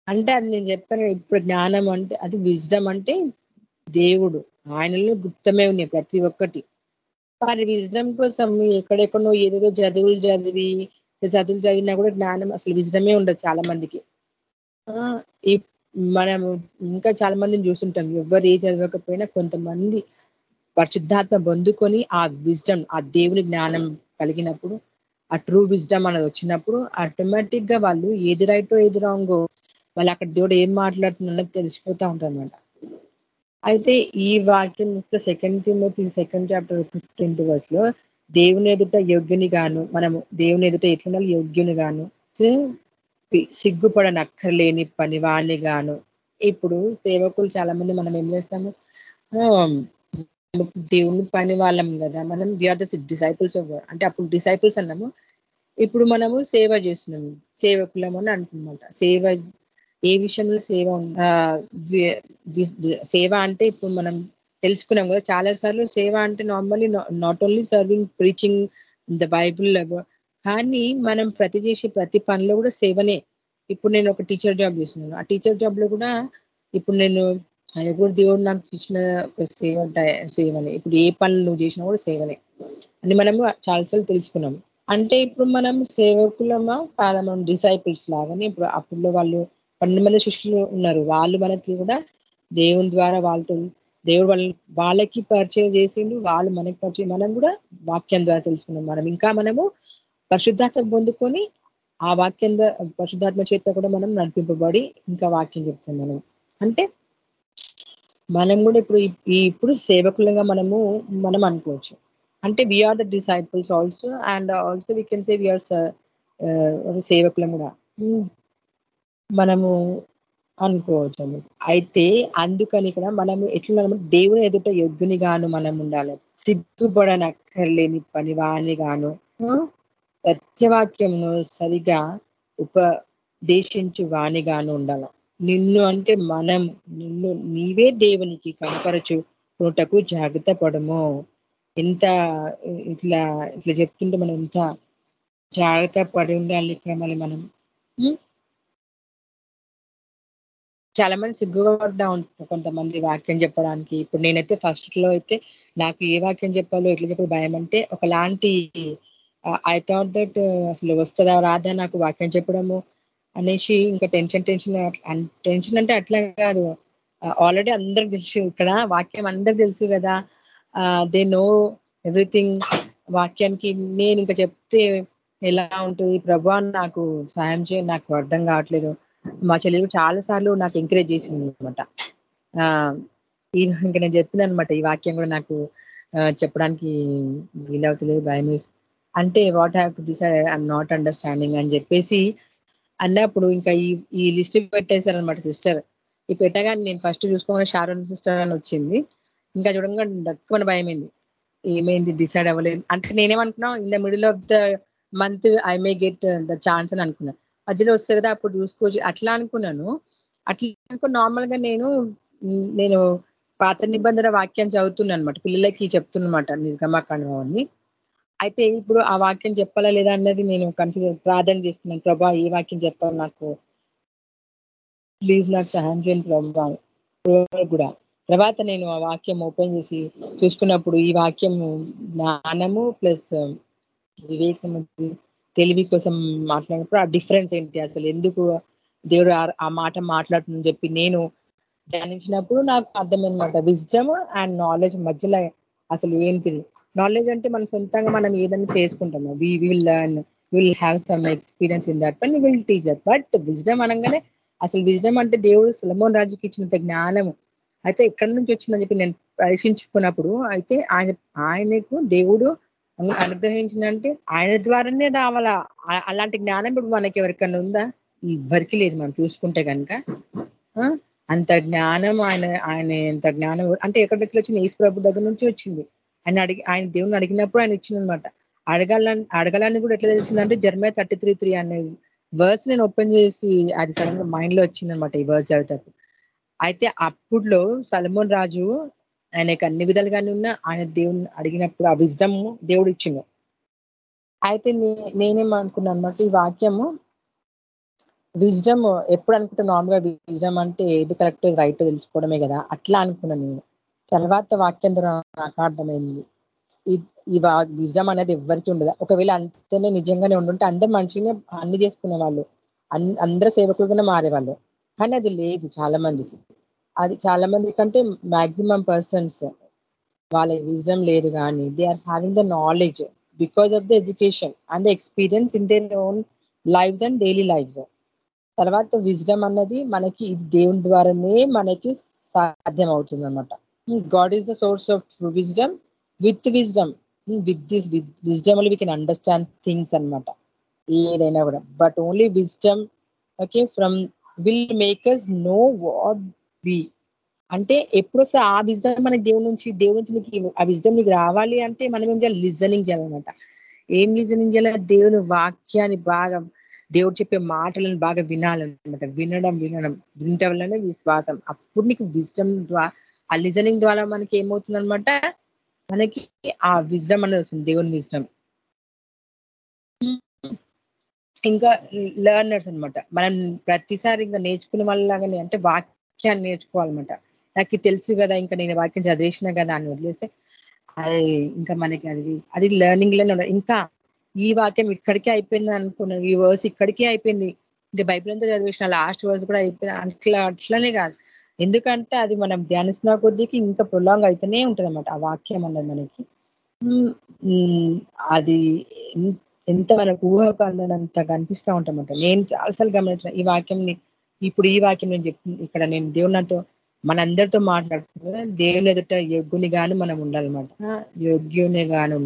Speaker 4: అంటే అది నేను చెప్పాను ఇప్పుడు జ్ఞానం అంటే అది విజ్డమ్ అంటే దేవుడు ఆయనలో గుప్తమే ఉన్నాయి ప్రతి ఒక్కటి. మరి విజ్డమ్ కోసం ఎక్కడెక్కడో ఏదేదో చదువులు చదివి చదువులు చదివినా కూడా జ్ఞానం అసలు విజ్డమే ఉండదు చాలా మందికి. ఈ మనము ఇంకా చాలా మందిని చూస్తుంటాం ఎవరు ఏ చదవకపోయినా కొంతమంది పరిశుద్ధాత్మ పొందుకొని ఆ విజ్డమ్ ఆ దేవుని జ్ఞానం కలిగినప్పుడు ఆ ట్రూ విజ్డమ్ అనేది వచ్చినప్పుడు ఆటోమేటిక్గా వాళ్ళు ఏది రైటో ఏది రాంగో వాళ్ళు అక్కడ దేవుడు ఏం మాట్లాడుతున్నది తెలిసిపోతా ఉంటారనమాట అయితే ఈ వాక్యం second team second chapter fifteen వర్స్లో దేవుని ఎదుట యోగ్యుని గాను మనము దేవుని ఎదుట ఎట్లుండాలి? యోగ్యుని గాను సిగ్గుపడనక్కర్లేని పనివాణి గాను. ఇప్పుడు సేవకులు చాలా మంది మనం ఏం చేస్తాము? దేవుని పని వాళ్ళం కదా. మనం విఆర్ ద డిసైపుల్స్ ఆఫ్ అంటే అప్పుడు డిసైపుల్స్ అన్నాము. ఇప్పుడు మనము సేవ చేస్తున్నాము. సేవకులం అని అంటున్నమాట సేవ ఏ విషయంలో సేవ సేవ అంటే ఇప్పుడు మనం తెలుసుకున్నాం కదా. చాలా సార్లు సేవ అంటే normally not only serving preaching the Bible కానీ మనం ప్రతి చేసే ప్రతి పనిలో కూడా సేవనే. ఇప్పుడు నేను ఒక టీచర్ జాబ్ చేస్తున్నాను. ఆ టీచర్ జాబ్లో కూడా ఇప్పుడు నేను అది కూడా దేవుడు నాకు ఇచ్చిన సేవ సేవనే. ఇప్పుడు ఏ పనులు నువ్వు చేసినా కూడా సేవనే. అని మనము చాలాసార్లు తెలుసుకున్నాం. అంటే ఇప్పుడు మనం సేవకులమా కాదా మనం డిసైపుల్స్ లాగానే ఇప్పుడు అప్పుడు వాళ్ళు పన్నెండు మంది శిష్యులు ఉన్నారు. వాళ్ళు మనకి కూడా దేవుని ద్వారా వాళ్ళతో దేవుడు వాళ్ళని వాళ్ళకి పరిచయం చేసిండు. వాళ్ళు మనకి పరిచయం మనం కూడా వాక్యం ద్వారా తెలుసుకున్నాం. మనం ఇంకా మనము పరిశుద్ధాత్మ పొందుకొని ఆ వాక్యం ద్వారా పరిశుద్ధాత్మ చేత కూడా మనం నడిపింపబడి ఇంకా వాక్యం చెప్తాం మనం. అంటే మనం కూడా ఇప్పుడు ఇప్పుడు సేవకులుగా మనము మనం అనుకోవచ్చు. అంటే we are the disciples also and also we can say we are సేవకులం కూడా. మనము అనుకోవచ్చు అయితే అందుకని ఇక్కడ మనము ఎట్లా దేవుని ఎదుట యోగ్యునిగాను మనం ఉండాలి. సిగ్గుపడనక్కర్లేని పనివాణి గాను ఉమ్, సత్యవాక్యమును సరిగా ఉపదేశించు వాణిగాను ఉండాలి. నిన్ను అంటే మనం నిన్ను నీవే దేవునికి కనపరచుటకు జాగ్రత్త పడము. ఎంత ఇట్లా ఇట్లా చెప్తుంటే మనం ఎంత జాగ్రత్త పడి ఉండాలి ఇక్కడ మళ్ళీ మనం చాలా మంది సిగ్గుపడతా ఉంటారు కొంతమంది వాక్యం చెప్పడానికి. ఇప్పుడు నేనైతే ఫస్ట్లో అయితే నాకు ఏ వాక్యం చెప్పాలో ఎట్లా చెప్పడం భయం అంటే ఒకలాంటి ఐ థాట్ దట్ అసలు వస్తుందా రాదా నాకు వాక్యం చెప్పడము. అనేసి ఇంకా టెన్షన్ టెన్షన్ టెన్షన్ అంటే అట్లా కాదు. ఆల్రెడీ అందరికి తెలుసు ఇక్కడ వాక్యం అందరికి తెలుసు కదా. దే నో ఎవ్రీథింగ్ వాక్యానికి నేను ఇంకా చెప్తే ఎలా ఉంటుంది? ప్రభా నాకు సాయం చేయ నాకు అర్థం కావట్లేదు. మా చెల్లెలు చాలా సార్లు నాకు ఎంకరేజ్ చేసింది అనమాట ఈ ఇంకా నేను చెప్పిన అనమాట ఈ వాక్యం కూడా నాకు చెప్పడానికి వీలవుతలేదు భయం అంటే what have to decide I'm not understanding అని చెప్పేసి అన్నప్పుడు ఇంకా ఈ ఈ లిస్ట్ పెట్టేశారనమాట సిస్టర్. ఈ పెట్టగానే నేను ఫస్ట్ చూసుకోగానే షారోన్ సిస్టర్ అని వచ్చింది. ఇంకా చూడంగా డక్కుమని భయమైంది. ఏమైంది? డిసైడ్ అవ్వలేదు. అంటే నేనేమనుకున్నా in the middle of the month I may get the chance అని అనుకున్నా. మధ్యలో వస్తుంది కదా అప్పుడు చూసుకోవచ్చు. అట్లా అనుకున్నాను. అట్లా అనుకుని నార్మల్గా నేను నేను పాత నిబంధన వాక్యం చదువుతున్నాను అనమాట పిల్లలకి చెప్తున్నమాట నిర్గమాకాండం అని అయితే ఇప్పుడు ఆ వాక్యం చెప్పాలా లేదా అన్నది నేను కన్ఫ్యూజన్ ప్రార్థన చేస్తున్నాను. ప్రభా ఏ వాక్యం చెప్పాలి నాకు ప్లీజ్ నాకు సహాయం చేయండి ప్రభా. కూడా. తర్వాత నేను ఆ వాక్యం ఓపెన్ చేసి చూసుకున్నప్పుడు ఈ వాక్యం జ్ఞానము ప్లస్ వివేకము తెలివి కోసం మాట్లాడినప్పుడు ఆ డిఫరెన్స్ ఏంటి అసలు? ఎందుకు దేవుడు ఆ- మాట మాట్లాడుతుందని చెప్పి నేను ధ్యానించినప్పుడు నాకు అర్థమైనమాట విజ్డమ్ అండ్ నాలెడ్జ్ మధ్యలో అసలు ఏంటిది? నాలెడ్జ్ అంటే మనం సొంతంగా మనం ఏదైనా చేసుకుంటాము. We will learn will have some experience in that and will teach that but wisdom అనగానే అసలు విజ్డమ్ అంటే దేవుడు సులమోన్ రాజుకి ఇచ్చినంత జ్ఞానము. అయితే ఎక్కడి నుంచి వచ్చిందని చెప్పి నేను పరీక్షించుకున్నప్పుడు అయితే ఆయన ఆయనకు దేవుడు అనుగ్రహించిందంటే ఆయన ద్వారానే రావాలా? అలాంటి జ్ఞానం ఇప్పుడు మనకి ఎవరికన్నా ఉందా? ఎవరికి లేదు. మనం చూసుకుంటే కనుక ఆ? అంత జ్ఞానం ఆయన ఆయన ఎంత జ్ఞానం అంటే ఎక్కడెక్కడ వచ్చింది? ఈశ్వ దగ్గర నుంచి వచ్చింది. ఆయన అడిగి ఆయన దేవుని అడిగినప్పుడు ఆయన ఇచ్చిందనమాట అడగాలని అడగాలని కూడా ఎట్లా తెలిసిందంటే జర్మే థర్టీ త్రీ త్రీ అనే వర్స్ నేను ఓపెన్ చేసి అది సడన్గా మైండ్లో వచ్చిందనమాట ఈ వర్స్ చదివేటప్పుడు అయితే అప్పుడులో సలమోన్ రాజు ఆయనకి అన్ని విధాలుగానే ఉన్న ఆయన దేవుని అడిగినప్పుడు ఆ విజ్డమ్ దేవుడు ఇచ్చిండు. అయితే నే- నేనేమనుకున్నాను అనమాట ఈ వాక్యము విజ్డమ్ ఎప్పుడు అనుకుంటే నార్మల్గా విజ్డమ్ అంటే ఏది కరెక్ట్ రైట్ తెలుసుకోవడమే కదా అట్లా అనుకున్నాను నేను. తర్వాత వాక్యం ద్వారా నాకు అర్థమైంది. ఈ విజయం అనేది ఎవరికి ఉండదు. ఒకవేళ అంతనే నిజంగానే ఉండుంటే అందరు మంచిగానే అన్ని చేసుకునే వాళ్ళు. అన్- అందరు సేవకులుగానే మారేవాళ్ళు. కానీ అది లేదు చాలా మందికి అది చాలా మంది కంటే మాక్సిమం పర్సన్స్ వాళ్ళ విజయం లేదు కానీ they are having the knowledge because of the education and the experience in their own lives and daily lives తర్వాత విజ్డమ్ అన్నది మనకి ఇది దేవుని ద్వారానే మనకి సాధ్యం అవుతుంది అనమాట God is the source of wisdom with wisdom with this wisdom we can understand things అనమాట ఏదైనా కూడా. But only wisdom okay from will makers know what we అంటే ఎప్పుడొస్తే ఆ విజ్డమ్ మన దేవుడి నుంచి దేవుడి నుంచి నీకు ఆ విజ్డమ్ నీకు రావాలి అంటే మనం ఏం చేయాలి? లిజనింగ్ చేయాలన్నమాట ఏం లిజనింగ్ చేయాలి? దేవుని వాక్యాన్ని బాగా దేవుడు చెప్పే మాటలను బాగా వినాలన్నమాట. వినడం వినడం వినటం వల్లనే విశ్వాసం అప్పుడు నీకు విజ్డమ్ ద్వారా ఆ లిజనింగ్ ద్వారా మనకి ఏమవుతుంది అనమాట మనకి ఆ విజ్డమ్ అనేది వస్తుంది దేవుని విజ్డమ్. ఇంకా లెర్నర్స్ అన్నమాట. మనం ప్రతిసారి ఇంకా నేర్చుకునే వాళ్ళలాగానే అంటే వాక్యాన్ని నేర్చుకోవాలన్నమాట. నాకు తెలుసు కదా ఇంకా నేను వాక్యం చదివేసిన కదా అని వదిలేస్తే అది ఇంకా మనకి అది అది లెర్నింగ్లోనే ఉండదు ఇంకా ఈ వాక్యం ఇక్కడికే అయిపోయింది అనుకున్నాను ఈ వర్స్ ఇక్కడికే అయిపోయింది. ఇంకా బైబిల్ అంతా చదివేసిన లాస్ట్ వర్స్ కూడా అయిపోయింది అట్లా అట్లనే కాదు. ఎందుకంటే అది మనం ధ్యానిస్తున్న కొద్దికి ఇంకా ప్రొలాంగ్ అయితేనే ఉంటుంది అనమాట ఆ వాక్యం అన్నది మనకి. అది ఎంత మనకు ఊహకు అందనంత కనిపిస్తూ ఉంటామట నేను చాలాసార్లు గమనించిన ఈ వాక్యంని ఇప్పుడు ఈ వాక్యం నేను చెప్తుంది ఇక్కడ నేను దేవుడు నాతో మనందరితో మాట్లాడుతున్నా దేవుని ఎదుట యోగ్యుని గాను మనం ఉండాలన్నమాట. యోగ్యుని గాను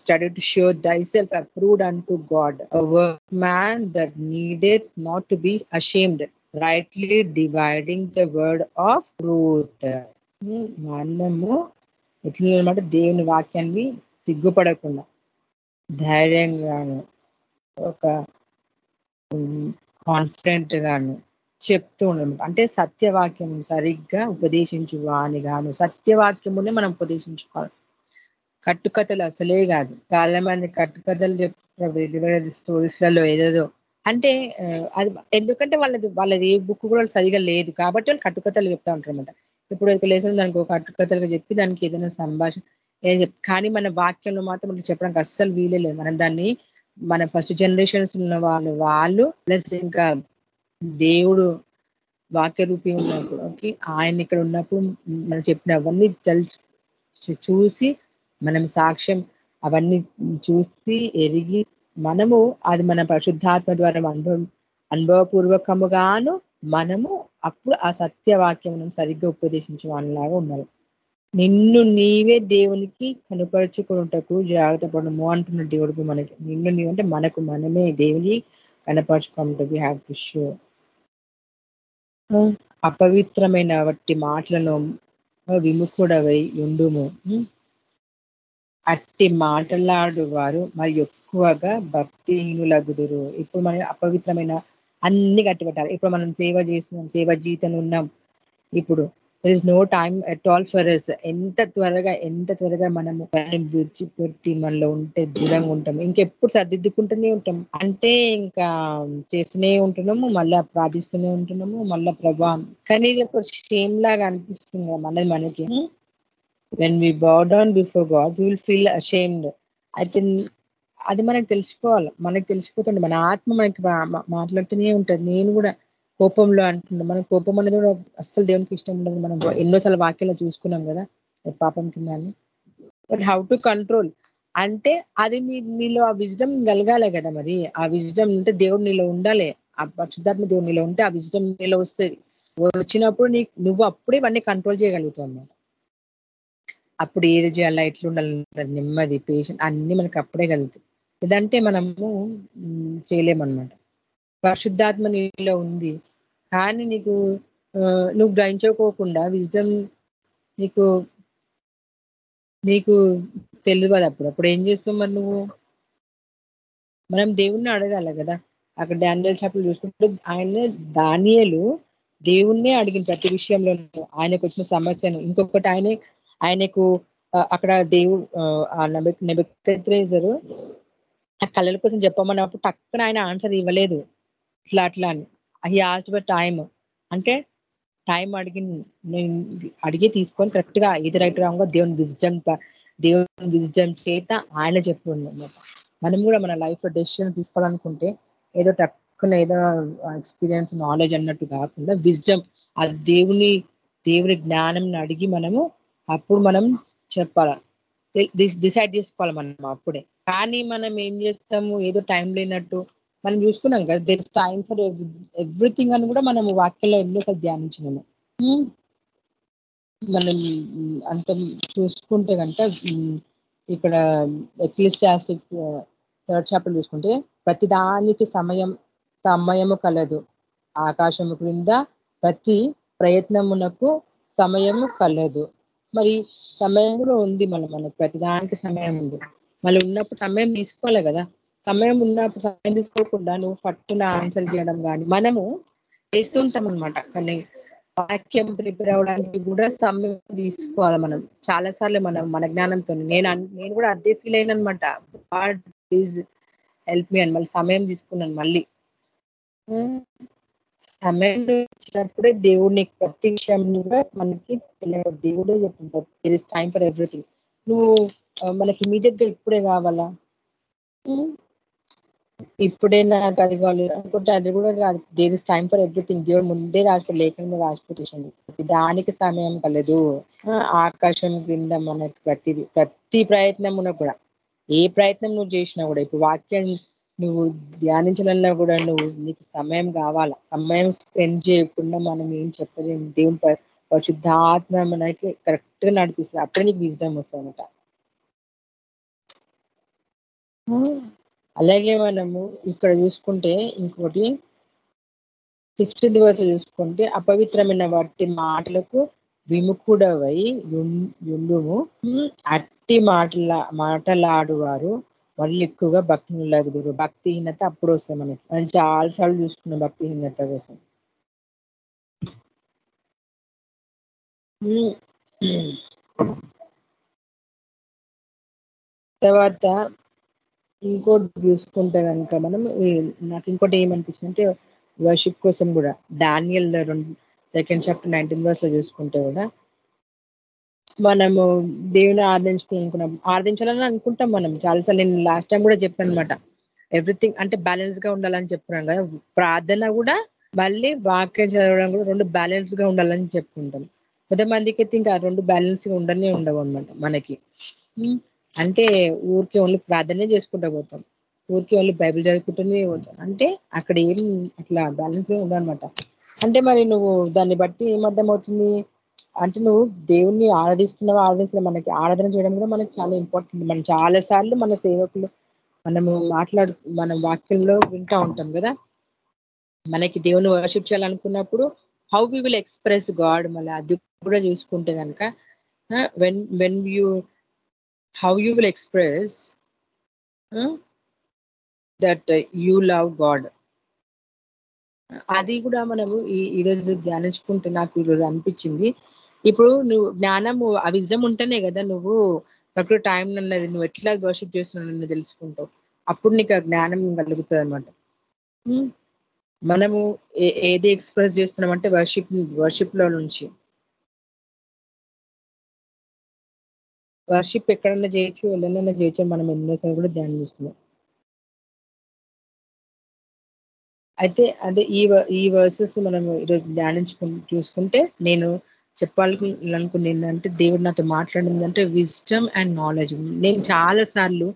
Speaker 4: study to show thyself approved unto God workman that needed not to be ashamed rightly dividing the word of truth మనము ఎట్లా అనమాట దేవుని వాక్యాన్ని సిగ్గుపడకుండా ధైర్యంగాను ఒక కాన్ఫిడెంట్ గాను చెప్తూ ఉండడం అంటే సత్యవాక్యం సరిగ్గా ఉపదేశించు వాని గాను సత్యవాక్యమునే మనం ఉపదేశించుకోవాలి. కట్టుకథలు అసలే కాదు. చాలా మంది కట్టుకథలు చెప్తారు. వేరే వేరే స్టోరీస్లలో ఏదేదో అంటే అది ఎందుకంటే వాళ్ళది వాళ్ళది ఏ బుక్ కూడా సరిగా లేదు కాబట్టి వాళ్ళు కట్టుకథలు చెప్తా ఉంటారు అనమాట ఇప్పుడు ఒక లేసం దానికి ఒక కట్టుకథలుగా చెప్పి దానికి ఏదైనా సంభాషణ ఏం చెప్ కానీ మన వాక్యంలో మాత్రం మనం చెప్పడానికి అస్సలు వీలే లేదు. మనం దాన్ని మన ఫస్ట్ జనరేషన్స్ ఉన్న వాళ్ళు వాళ్ళు ప్లస్ ఇంకా దేవుడు వాక్య రూపి ఉన్నప్పుడు ఆయన ఇక్కడ ఉన్నప్పుడు మనం చెప్పిన అవన్నీ తెలుసు చూసి మనం సాక్ష్యం అవన్నీ చూసి ఎరిగి మనము అది మన పరిశుద్ధాత్మ ద్వారా అనుభవం అనుభవపూర్వకముగాను మనము అప్పుడు ఆ సత్యవాక్యం సరిగ్గా ఉపదేశించే వాళ్ళలాగా ఉండాలి. నిన్ను నీవే దేవునికి కనపరుచుకున్నటకు జాగ్రత్త పడము అంటున్న దేవుడికి మనకి. నిన్ను నీవు అంటే మనకు మనమే దేవుని కనపరుచుకుంటూ హ్యావ్ టు షో అపవిత్రమైన వట్టి మాటలను విముఖుడవై ఉండుము. అట్టి మాటలాడు వారు మరి ఎక్కువగా భక్తిహీనులగుదురు. ఇప్పుడు మనం అపవిత్రమైన అన్ని కట్టిపెట్టాలి. ఇప్పుడు మనం సేవ చేస్తున్నాం సేవ జీతం ఉన్నాం. ఇప్పుడు there is no time at all for us ఎంత త్వరగా ఎంత త్వరగా మనము విడిచిపెట్టి మనలో ఉంటే దూరంగా ఉంటాం. ఇంకెప్పుడు సర్దిద్దుకుంటూనే ఉంటాం. అంటే ఇంకా చేస్తూనే ఉంటున్నాము మళ్ళా ప్రార్థిస్తూనే ఉంటున్నాము మళ్ళా ప్రభా. కానీ ఇది ఒక షేమ్ లాగా అనిపిస్తుంది మనది మనకి. When we bow down before God will feel ashamed అయితే అది మనకు తెలుసుకోవాలి. మనకు తెలిసిపోతుంది. మన ఆత్మ మనకి మాట్లాడుతూనే ఉంటుంది. నేను కూడా కోపంలో అంటున్నా. మన కోపం అనేది కూడా అస్సలు దేవునికి ఇష్టం ఉండదు. మనం ఎన్నోసార్లు వాక్యంలో చూసుకున్నాం కదా పాపం కింద అని. బట్ హౌ టు కంట్రోల్ అంటే అది మీ నీలో ఆ విజడం కలగాలి కదా మరి. ఆ విజడం అంటే దేవుడు నీలో ఉండాలి. ఆ శుద్ధాత్మ దేవుడు నీలో ఉంటే ఆ విజడం నీలో వస్తుంది. వచ్చినప్పుడు నీ నువ్వు అప్పుడే ఇవన్నీ కంట్రోల్ చేయగలుగుతావు అన్నమాట. అప్పుడు ఏది చేయాలా? ఎట్లుండాలి నెమ్మది పేషెంట్ అన్ని మనకి అప్పుడే కలుగుతాయి. ఇదంటే మనము చేయలేమన్నమాట. పరిశుద్ధాత్మ నీలో ఉంది. కానీ నీకు నువ్వు గ్రహించుకోకుండా విజ్డమ్ నీకు నీకు తెలియదు అప్పుడు. అప్పుడు ఏం చేస్తావు మరి నువ్వు? మనం దేవుణ్ణి అడగాల కదా. అక్కడ డానియల్ చాపలు చూసుకుంటే ఆయన దానియలు దేవుణ్ణే అడిగిన ప్రతి విషయంలో ఆయనకు వచ్చిన సమస్యను. ఇంకొకటి ఆయనే ఆయనకు అక్కడ దేవుడు ఆ నెబెక్రేజరు ఆ కళల కోసం చెప్పమన్నప్పుడు టక్కున ఆయన ఆన్సర్ ఇవ్వలేదు. ఇట్లా అట్లా అని. హీ ఆస్ట్ బర్ టైం అంటే టైం అడిగి నేను అడిగి తీసుకొని కరెక్ట్గా ఇది రైట్ రాంగో దేవుని విజ్డమ్ దేవుని విజ్డమ్ చేత ఆయన చెప్తుంది మనం కూడా మన లైఫ్లో డెసిషన్ తీసుకోవాలనుకుంటే ఏదో టక్కున ఏదో ఎక్స్పీరియన్స్ నాలెడ్జ్ అన్నట్టు కాకుండా విజ్డమ్ ఆ దేవుని దేవుని జ్ఞానం అడిగి మనము అప్పుడు మనం చెప్పాల. డిసైడ్ చేసుకోవాలి మనం అప్పుడే. కానీ మనం ఏం చేస్తాము? ఏదో టైం లేనట్టు మనం చూసుకున్నాం కదా there is time for everything అని కూడా మనం వాక్యంలో ఎన్నోసార్లు ధ్యానించినాము. ఉమ్, మనం అంత చూసుకుంటే కనుక ఇక్కడ ఎక్లిస్టాస్టిక్ థర్డ్ చాప్టర్ చూసుకుంటే ప్రతిదానికి సమయం సమయము కలదు. ఆకాశము క్రింద ప్రతి ప్రయత్నమునకు సమయము కలదు. మరి సమయం కూడా ఉంది మన మనకు ప్రతిదానికి సమయం ఉంది. మళ్ళీ ఉన్నప్పుడు సమయం తీసుకోవాలి కదా. సమయం ఉన్నప్పుడు సమయం తీసుకోకుండా నువ్వు పట్టున ఆన్సర్ చేయడం కానీ మనము చేస్తుంటాం అనమాట కానీ వాక్యం ప్రిపేర్ అవ్వడానికి కూడా సమయం తీసుకోవాలి మనం. చాలా సార్లు మనం మన జ్ఞానంతో నేను నేను కూడా అదే ఫీల్ అయినమాట అనమాట ప్లీజ్ హెల్ప్ మీ అని మళ్ళీ సమయం తీసుకున్నాను మళ్ళీ. సమయం ఇచ్చినప్పుడే దేవుడు నీకు ప్రతి విషయం కూడా మనకి తెలియదు. దేవుడే చెప్తుంటారు it is time for everything నువ్వు మనకి ఇమీడియట్గా ఇప్పుడే కావాలా? ఇప్పుడే నాకు అది కావాలి. అనుకుంటే అది కూడా కాదు. There is time for everything దేవుడు ముందే రాసి లేఖంగా రాసి పెట్టేసింది ప్రతి దానికి సమయం కలదు. ఆకాశం క్రింద మనకి ప్రతి ప్రతి ప్రయత్నమున కూడా ఏ ప్రయత్నం నువ్వు చేసినా కూడా ఇప్పుడు వాక్యం నువ్వు ధ్యానించాలన్నా కూడా నువ్వు నీకు సమయం కావాలా? సమయం స్పెండ్ చేయకుండా మనం ఏం చెప్పలేము దేవుని పరిశుద్ధాత్మ మనకి కరెక్ట్గా నడిపిస్తుంది. అప్పుడే నీకు విజయం వస్తుంది అనమాట అలాగే మనము ఇక్కడ చూసుకుంటే ఇంకోటి సిక్స్టీన్త్ వర్స్ చూసుకుంటే అపవిత్రమైన వాటి మాటలకు విముఖుడవై యుం- యుండుము. అట్టి మాటల మాటలాడువారు వాళ్ళు ఎక్కువగా భక్తిహీనులగుదురు భక్తిహీనత అప్పుడు వస్తాయి మనకి. మనం చాలాసార్లు చూసుకున్నాం భక్తిహీనత కోసం. తర్వాత ఇంకోటి చూసుకుంటే కనుక మనం నాకు ఇంకోటి ఏమనిపించింది అంటే వర్షిప్ కోసం కూడా డానియల్ రెండు సెకండ్ చాప్టర్ నైన్టీన్ వర్స్లో చూసుకుంటే కూడా మనము దేవుని ఆరాధించుకునుకున్నాం ఆరాధించాలని అనుకుంటాం మనం. చాలాసార్లు నేను లాస్ట్ టైం కూడా చెప్పాను అనమాట ఎవ్రీథింగ్ అంటే బ్యాలెన్స్గా ఉండాలని చెప్తున్నాం కదా. ప్రార్థన కూడా మళ్ళీ వాక్యం చదవడం కూడా రెండు బ్యాలెన్స్గా ఉండాలని చెప్పుకుంటాం. కొంతమందికి అయితే ఇంకా రెండు బ్యాలెన్స్గా ఉండనే ఉండవు అనమాట మనకి. అంటే ఊరికే ఓన్లీ ప్రార్థనే చేసుకుంటా పోతాం. ఊరికే ఓన్లీ బైబిల్ చదువుకుంటూనే పోతాం. అంటే అక్కడ ఏం అట్లా బ్యాలెన్స్ ఉండనమాట అంటే మరి నువ్వు దాన్ని బట్టి ఏమర్థమవుతుంది? అంటే నువ్వు దేవుణ్ణి ఆరాధిస్తున్నావా? ఆరాధిస్తున్నా మనకి ఆరాధన చేయడం కూడా మనకి చాలా ఇంపార్టెంట్ మనం చాలా సార్లు మన సేవకులు మనము మాట్లాడు మన వాక్యంలో వింటూ ఉంటాం కదా. మనకి దేవుని వర్షిప్ చేయాలనుకున్నప్పుడు how we will express God మళ్ళీ అది కూడా చూసుకుంటే కనుక when when you how you will express that you love God అది కూడా మనము ఈ ఈరోజు ధ్యానించుకుంటే నాకు ఈరోజు అనిపించింది. ఇప్పుడు నువ్వు జ్ఞానము ఆ విజ్డమ్ ఉంటేనే కదా నువ్వు నాకు టైం అన్నది నువ్వు ఎట్లా వర్షిప్ చేస్తున్నావు తెలుసుకుంటావు. అప్పుడు నీకు ఆ జ్ఞానం కలుగుతుంది అనమాట మనము ఏ- ఏది ఎక్స్ప్రెస్ చేస్తున్నాం అంటే వర్షిప్ వర్షిప్లో నుంచి. వర్షిప్ ఎక్కడన్నా చేయొచ్చు ఎల్లనన్నా చేయొచ్చు మనం ఎన్నోసార్లు కూడా ధ్యానం చేసుకున్నాం. అయితే అదే ఈ వ- ఈ వర్సెస్ మనం ఈరోజు ధ్యానించుకు చూసుకుంటే నేను చెప్పాలనుకుంది ఏంటంటే దేవుడు నాతో మాట్లాడిందంటే విజ్డమ్ అండ్ నాలెడ్జ్ నేను చాలా సార్లు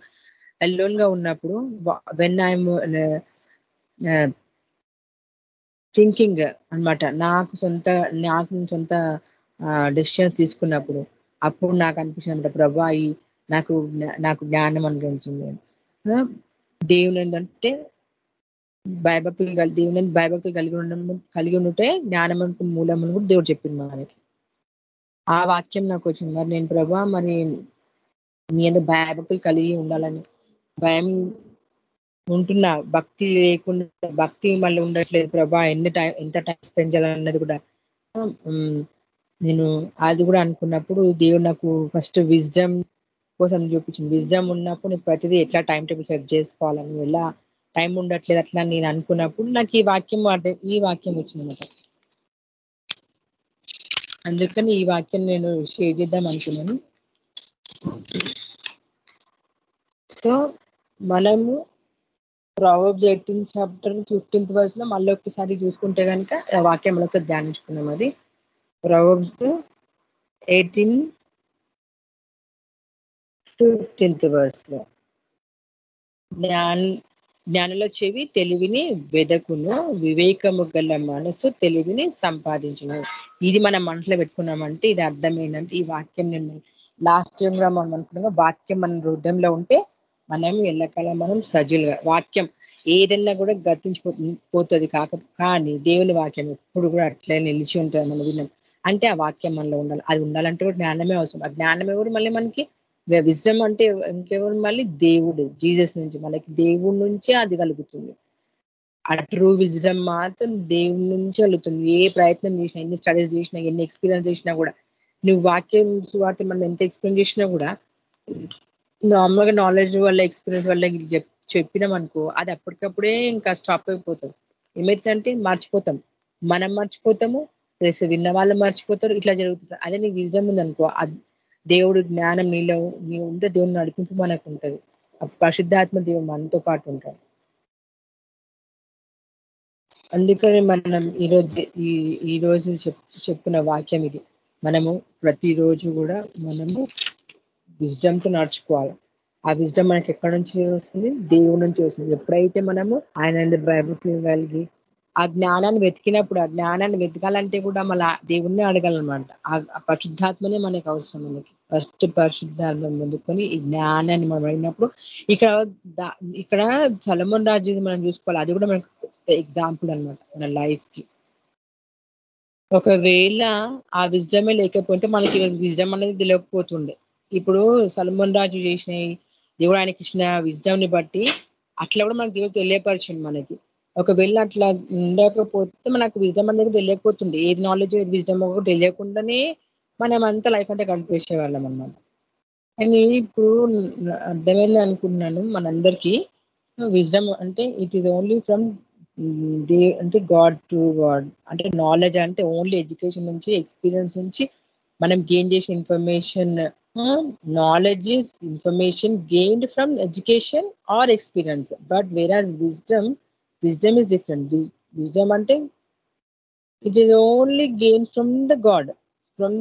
Speaker 4: అలోన్గా ఉన్నప్పుడు వెన్ ఐఎమ్ థింకింగ్ అన్నమాట. నాకు సొంత నాకు సొంత డెసిషన్స్ తీసుకున్నప్పుడు అప్పుడు నాకు అనిపించినమాట ప్రభా ఈ నాకు నాకు జ్ఞానం అనిపించింది దేవుని ఏంటంటే భయభక్తులు కలిగి దేవుని భయభక్తులు కలిగి ఉండడం కలిగి ఉంటే జ్ఞానమునికి మూలం అని కూడా దేవుడు చెప్పింది మనకి ఆ వాక్యం నాకు వచ్చింది. మరి నేను ప్రభా మరి నీ ఎందుకు భయభక్తులు కలిగి ఉండాలని భయం ఉంటున్నా భక్తి లేకుండా భక్తి మళ్ళీ ఉండట్లేదు ప్రభా ఎన్ని టైం ఎంత టైం స్పెండ్ చేయాలన్నది కూడా. నేను అది కూడా అనుకున్నప్పుడు దేవుడు నాకు ఫస్ట్ విజ్డమ్ కోసం చూపించింది విజ్డమ్ ఉన్నప్పుడు నీకు ప్రతిదీ ఎట్లా టైం టేబుల్ సెట్ చేసుకోవాలని ఎలా టైం ఉండట్లేదు అట్లా అని నేను అనుకున్నప్పుడు నాకు ఈ వాక్యం అదే ఈ వాక్యం వచ్చిందన్నమాట. అందుకని ఈ వాక్యం నేను షేర్ చేద్దాం అనుకున్నాను. సో మనము ప్రావర్బ్స్ ఎయిటీన్ చాప్టర్ ఫిఫ్టీన్త్ వర్స్లో మళ్ళీ ఒకసారి చూసుకుంటే కనుక ఆ మనతో ధ్యానించుకున్నాం అది. ప్రావర్బ్స్ ఎయిటీన్ ఫిఫ్టీన్త్ వర్స్లో జ్ఞాన్ జ్ఞానుల చెవి తెలివిని వెదకును వివేకము గల మనసు తెలివిని సంపాదించును. ఇది మనం మనసులో పెట్టుకున్నామంటే ఇది అర్థం ఏంటంటే ఈ వాక్యం నేను లాస్ట్ టైంలో మనం అనుకున్నాం వాక్యం మన హృదయంలో ఉంటే మనం ఎల్లకాలం మనం సజీలుగా వాక్యం ఏదన్నా కూడా గతించిపో పోతుంది కాక కానీ దేవుని వాక్యం ఎప్పుడు కూడా అట్లే నిలిచి ఉంటుంది మన విన్నాం. అంటే ఆ వాక్యం మనలో ఉండాలి. అది ఉండాలంటే కూడా జ్ఞానమే అవసరం. ఆ జ్ఞానం ఎవరు మళ్ళీ మనకి విజ్డమ్ అంటే ఇంకెవరు మళ్ళీ దేవుడు జీసస్ నుంచి మనకి దేవుడి నుంచే అది కలుగుతుంది. ఆ ట్రూ విజ్డమ్ మాత్రం దేవుడి నుంచి కలుగుతుంది. ఏ ప్రయత్నం చేసినా ఎన్ని స్టడీస్ చేసినా ఎన్ని ఎక్స్పీరియన్స్ చేసినా కూడా నువ్వు వాక్యం వాటి మనం ఎంత ఎక్స్ప్లెయిన్ చేసినా కూడా నార్మల్గా నాలెడ్జ్ వల్ల ఎక్స్పీరియన్స్ వల్ల చెప్పినాం అనుకో అది అప్పటికప్పుడే ఇంకా స్టాప్ అయిపోతాం. ఏమైతుందంటే మర్చిపోతాం. మనం మర్చిపోతాము ప్లస్ విన్న వాళ్ళు మర్చిపోతారు ఇట్లా జరుగుతుంది అదే నీకు విజడం ఉందనుకో దేవుడు జ్ఞానం నీలో నీ ఉంటే దేవుని నడిపింపు మనకు ఉంటుంది పరిశుద్ధాత్మ దేవుడు మనతో పాటు ఉంటాడు అందుకని మనం ఈరోజు ఈ ఈ రోజు చెప్పిన వాక్యం ఇది మనము ప్రతిరోజు కూడా మనము విజ్డంతో నడుచుకోవాలి ఆ విజ్డమ్ మనకి ఎక్కడి నుంచి వస్తుంది దేవుడి నుంచి వస్తుంది ఎప్పుడైతే మనము ఆయన భయభక్తులు కలిగి ఆ జ్ఞానాన్ని వెతికినప్పుడు ఆ జ్ఞానాన్ని వెతకాలంటే కూడా మళ్ళీ దేవుణ్ణి అడగాలన్నమాట. ఆ పరిశుద్ధాత్మనే మనకు అవసరం మనకి. ఫస్ట్ పరిశుద్ధాత్మ ముందుకొని ఈ జ్ఞానాన్ని మనం అడిగినప్పుడు ఇక్కడ ఇక్కడ చలమన్ రాజుని మనం చూసుకోవాలి. అది కూడా మనకు ఎగ్జాంపుల్ అనమాట మన లైఫ్కి. ఒకవేళ ఆ విజ్డమే లేకపోతే మనకి ఈరోజు విజ్డమ్ అనేది తెలియకపోతుండే. ఇప్పుడు సల్మన్ రాజు చేసినవి దేవుడు ఆయనకి ఇచ్చిన విజయంని బట్టి అట్లా కూడా మనకు దేవుడు తెలియపరిచింది మనకి. ఒకవేళ అట్లా ఉండకపోతే మనకు విజ్డమ్ అనేది తెలియకపోతుంది. ఏది నాలెడ్జ్ ఏది విజ్డమ్ కూడా తెలియకుండానే మనం అంతా లైఫ్ అంతా కనిపించే వాళ్ళం అన్నమాట. కానీ ఇప్పుడు అర్థమైంది అనుకున్నాను మనందరికీ. విజ్డమ్ అంటే it is only from the అంటే గాడ్ టు గాడ్ అంటే నాలెడ్జ్ అంటే ఓన్లీ ఎడ్యుకేషన్ నుంచి ఎక్స్పీరియన్స్ నుంచి మనం గెయిన్ చేసే information knowledge is information gained from education or experience but where are wisdom wisdom is different wisdom అంటే it is only gain from the God from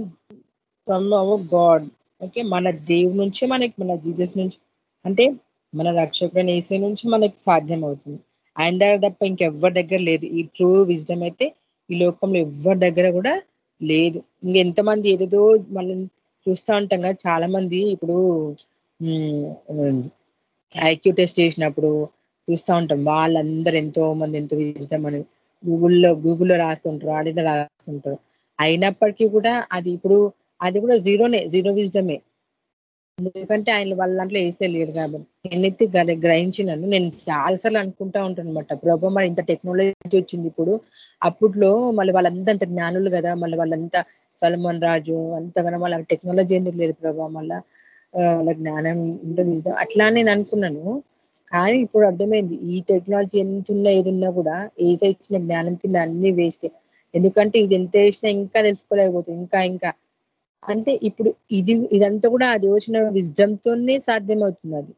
Speaker 4: from our God okay మన దేవుడి నుంచే మనకి మన జీసస్ నుంచి అంటే మన రక్షకుడైన ఏసీ నుంచి మనకి సాధ్యం అవుతుంది. ఆయన దగ్గర తప్ప ఇంకెవరి దగ్గర లేదు. ఈ ట్రూ విజ్డమ్ అయితే ఈ లోకంలో ఎవరి దగ్గర కూడా లేదు. ఇంకెంతమంది ఏదేదో మనం చూస్తూ ఉంటాం కదా చాలా మంది ఇప్పుడు ఐక్యూ టెస్ట్ చేసినప్పుడు చూస్తూ ఉంటాం. వాళ్ళందరూ ఎంతో మంది ఎంతో విజ్డమ్ అని గూగుల్లో గూగుల్లో రాస్తుంటారు ఆడిన రాస్తుంటారు. అయినప్పటికీ కూడా అది ఇప్పుడు అది కూడా జీరోనే జీరో విజిటమే ఎందుకంటే ఆయన వాళ్ళ దాంట్లో వేసే లేడు కాబట్టి. నేనైతే గ్రహించినాను. నేను చాలాసార్లు అనుకుంటా ఉంటాను అనమాట ప్రభావ మరి ఇంత టెక్నాలజీ వచ్చింది ఇప్పుడు. అప్పట్లో మళ్ళీ వాళ్ళంతా అంత జ్ఞానులు కదా. మళ్ళీ వాళ్ళంతా సల్మాన్ రాజు అంతగానో వాళ్ళ టెక్నాలజీ ఎందుకు లేదు ప్రభావ మళ్ళా వాళ్ళ జ్ఞానం ఉంటుంది అట్లా నేను అనుకున్నాను. కానీ ఇప్పుడు అర్థమైంది. ఈ టెక్నాలజీ ఎంత ఉన్నా ఏది ఉన్నా కూడా ఏసై ఇచ్చిన జ్ఞానం కింద అన్ని వేస్ట్ ఎందుకంటే ఇది ఎంత వేసినా ఇంకా తెలుసుకోలేకపోతుంది ఇంకా ఇంకా. అంటే ఇప్పుడు ఇది ఇదంతా కూడా అది వచ్చిన విజ్డంతోనే సాధ్యమవుతున్నది అది.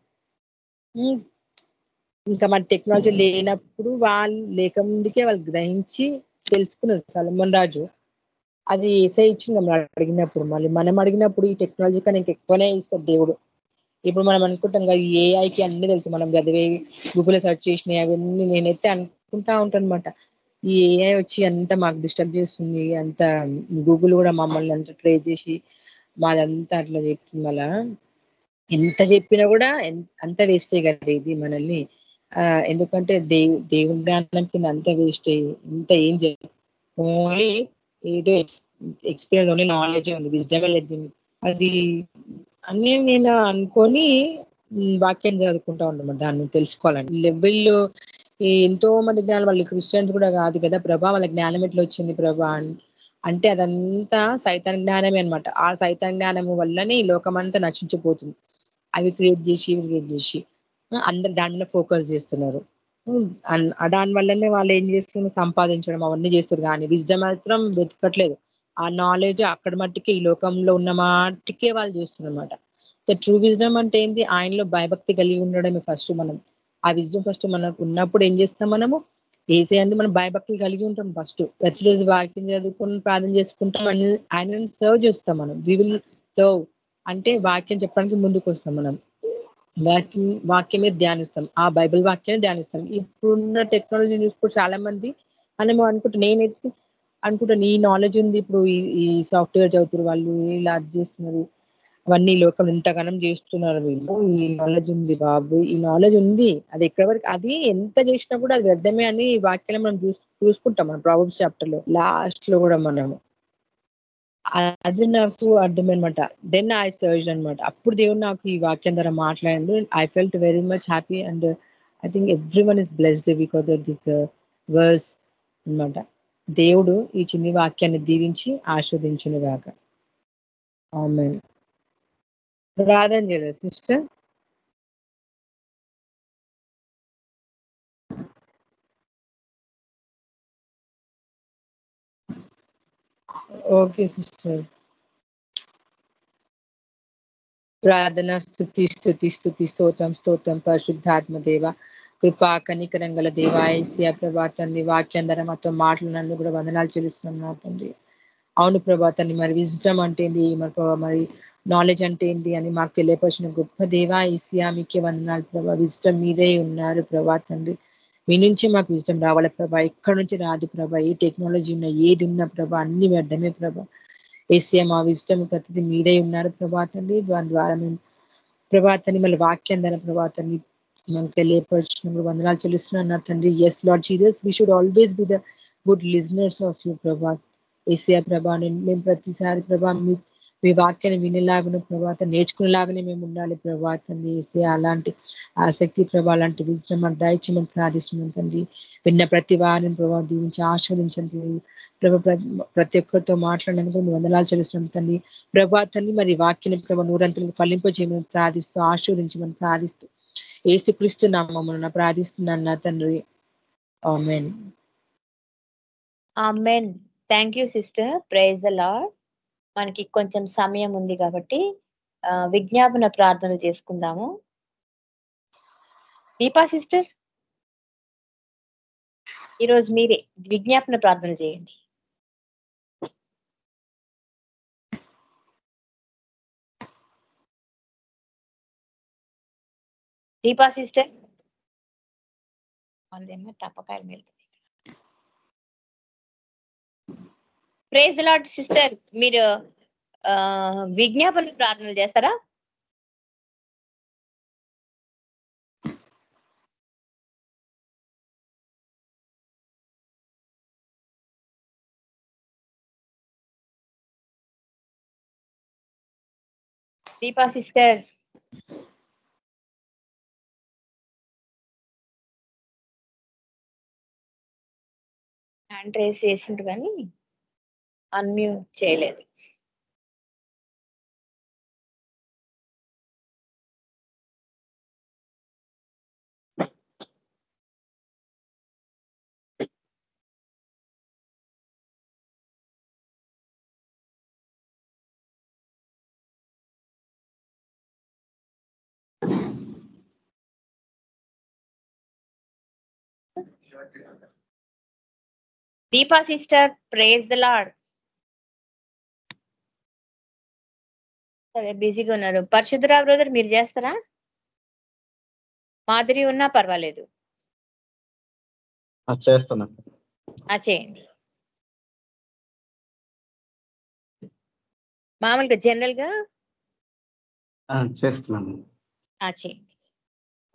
Speaker 4: ఇంకా మన టెక్నాలజీ లేనప్పుడు వాళ్ళు లేక ముందుకే వాళ్ళు గ్రహించి తెలుసుకున్నారు సల్మన్ రాజు. అది ఏసై ఇచ్చింది మనం అడిగినప్పుడు. మళ్ళీ మనం అడిగినప్పుడు ఈ టెక్నాలజీ కన్నా ఎక్కువనే ఇస్తారు దేవుడు. ఇప్పుడు మనం అనుకుంటాం కదా ఏఐకి అన్ని తెలుసు. మనం చదివేవి గూగుల్ సెర్చ్ చేసినాయి అవన్నీ నేనైతే అనుకుంటా ఉంటాను ఈ ఏఐ వచ్చి అంత మాకు డిస్టర్బ్ చేస్తుంది అంత గూగుల్ కూడా మమ్మల్ని అంత ట్రై చేసి మాదంతా అట్లా చెప్తుంది. మళ్ళా ఎంత చెప్పినా కూడా అంత వేస్టే కదా ఇది మనల్ని. ఎందుకంటే దేవు దేవుని జ్ఞానం కింద అంత వేస్ట్ ఇంత ఏం చేయాలి ఓన్లీ ఏదో ఎక్స్పీరియన్స్ ఓన్లీ నాలెడ్జ్ ఉంది. విజ్డమే లేదు అది అన్నీ నేను అనుకొని వాక్యం చదువుకుంటా ఉండమాట దాన్ని తెలుసుకోవాలని. లెవెల్ ఎంతో మంది జ్ఞానం వాళ్ళు క్రిస్టియన్స్ కూడా కాదు కదా ప్రభా వాళ్ళ జ్ఞానం ఎట్లా వచ్చింది ప్రభా అంటే అదంతా సైతాన్ జ్ఞానమే అనమాట ఆ సైతాన్ జ్ఞానము వల్లనే ఈ లోకమంతా నశించిపోతుంది. అవి క్రియేట్ చేసి ఇవి క్రియేట్ చేసి అందరు దాని మీద ఫోకస్ చేస్తున్నారు. దాని వల్లనే వాళ్ళు ఏం చేస్తున్నారు? సంపాదించడం అవన్నీ చేస్తారు కానీ విజ్డమ్ మాత్రం వెతకట్లేదు. ఆ నాలెడ్జ్ అక్కడ మట్టికే ఈ లోకంలో ఉన్న మాటికే వాళ్ళు చూస్తున్నమాట ద ట్రూ విజ్డమ్ అంటే ఏంటి ఆయనలో భయభక్తి కలిగి ఉండడమే ఫస్ట్ మనం. ఆ విజ్డమ్ ఫస్ట్ మనకు ఉన్నప్పుడు ఏం చేస్తాం మనము? ఏసేయండి మనం భయభక్తులు కలిగి ఉంటాం ఫస్ట్ ప్రతిరోజు వాక్యం చదువుకుని ప్రార్థన చేసుకుంటాం ఆయన సర్వ్ చేస్తాం మనం. వి విల్ సర్వ్ అంటే వాక్యం చెప్పడానికి ముందుకు వస్తాం మనం. వాక్యం వాక్యమే ధ్యానిస్తాం. ఆ బైబిల్ వాక్యమే ధ్యానిస్తాం. ఇప్పుడున్న టెక్నాలజీ చూసుకుంటూ చాలా మంది అని అనుకుంటే నేనైతే అనుకుంటాను ఈ నాలెడ్జ్ ఉంది. ఇప్పుడు ఈ సాఫ్ట్వేర్ చదువుతున్నారు వాళ్ళు ఇలా అది చేస్తున్నారు. అవన్నీ లోకం ఇంతగానం చేస్తున్నారు వీళ్ళు. ఈ నాలెడ్జ్ ఉంది బాబు. ఈ నాలెడ్జ్ ఉంది. అది ఎక్కడ వరకు అది ఎంత చేసినా కూడా అది వ్యర్థమే అని ఈ వాక్యాలు మనం చూసుకుంటాం మనం ప్రాబ్లమ్స్ చాప్టర్లో. లాస్ట్లో కూడా మనము. అది నాకు అర్థమైనమాట దెన్ ఐ సర్చ్ అనమాట అప్పుడు దేవుడు నాకు ఈ వాక్యం ద్వారా మాట్లాడండి. I felt very much happy and I think every one is blessed because of this verse అనమాట దేవుడు ఈ చిన్ని వాక్యాన్ని దీవించి ఆస్వాదించును గాక ప్రార్థన చేయలేదు సిస్టర్. Okay sister. ప్రార్థన స్థుతి స్థుతి స్థుతి స్తోత్రం స్తోత్రం పరిశుద్ధాత్మ దేవ కృపా కనికరం గల దేవ ఐసియా ప్రభాతాన్ని మాతో మాట్లాడినందుకు కూడా వందనాలు చెల్లిస్తున్నాం నా తండ్రి. అవును ప్రభాతాన్ని మరి విజిటం అంటే ఏంది? మరి ప్రభా మరి నాలెడ్జ్ అంటే ఏంటి అని మాకు తెలియపరిచిన గొప్ప దేవా ఈసియా మీకే వందనాలు ప్రభా. విజిటం మీరే ఉన్నారు ప్రభా తండ్రి. మీ నుంచి మాకు విజిటం రావాలి ప్రభా. ఎక్కడి నుంచి రాదు ప్రభా. ఏ టెక్నాలజీ ఉన్నా ఏది ఉన్నా ప్రభా అన్ని వ్యర్థమే ప్రభా. ఏసీఎం మా విజిటం ప్రతిదీ మీరే ఉన్నారు ప్రభాతండి దాని ద్వారా మేము ప్రభాతాన్ని మళ్ళీ వాక్యం ద్వారా ప్రభాతాన్ని మనకు తెలియపరిచినప్పుడు వందనాలు చెల్లిస్తున్నాను నా తండ్రి. Yes Lord Jesus we should always be the good listeners of you Prabhat ఏసియా ప్రభా మేము ప్రతిసారి ప్రభా మీ వాక్యాన్ని వినేలాగా ప్రభాత నేర్చుకునేలాగానే మేము ఉండాలి ప్రభాతండి వేసే అలాంటి ఆసక్తి ప్రభా అలాంటి విజయం మన దయచేయమని ప్రార్థిస్తున్నాం తండ్రి. విన్న ప్రతి వారిని ప్రభావం దీవించి ఆస్వాదించండి ప్రభా ప్రతి ఒక్కరితో మాట్లాడినందుకు మేము వందనాలు చెల్లిస్తున్నాం తండ్రి. ప్రభాతాన్ని మరి వాక్యాన్ని ప్రభా నూరంతలకు ఫలింపజేయమని ప్రార్థిస్తూ ఆశీర్వదించమని ప్రార్థిస్తూ ఏసుక్రీస్తు నామమున ప్రార్థిస్తున్నాను నా తండ్రి. Amen
Speaker 1: amen thank you sister praise the Lord మనకి కొంచెం సమయం ఉంది కాబట్టి విజ్ఞాపన ప్రార్థన చేసుకుందాము. దీపా సిస్టర్ ఈరోజు మీరే విజ్ఞాపన ప్రార్థన చేయండి. దీపా సిస్టర్? వాళ్ళేమో టపకాయలు వెళ్తుంది ప్రేజ్ లాడ్ సిస్టర్ మీరు విజ్ఞాపన ప్రార్థనలు చేస్తారా? దీపా సిస్టర్. హ్యాండ్ రేస్ చేసిండు కానీ అన్మ్యూట్ చేయలేదు. Deepa sister praise the Lord సరే బిజీగా ఉన్నారు. పరిశుద్ధరావు బ్రదర్ మీరు చేస్తారా? మాధురి ఉన్నా పర్వాలేదు.
Speaker 5: చేస్తున్నా
Speaker 1: ఆ చేయండి. మామూలుగా జనరల్గా
Speaker 5: చేస్తున్నాను.
Speaker 1: ఆ చేయండి.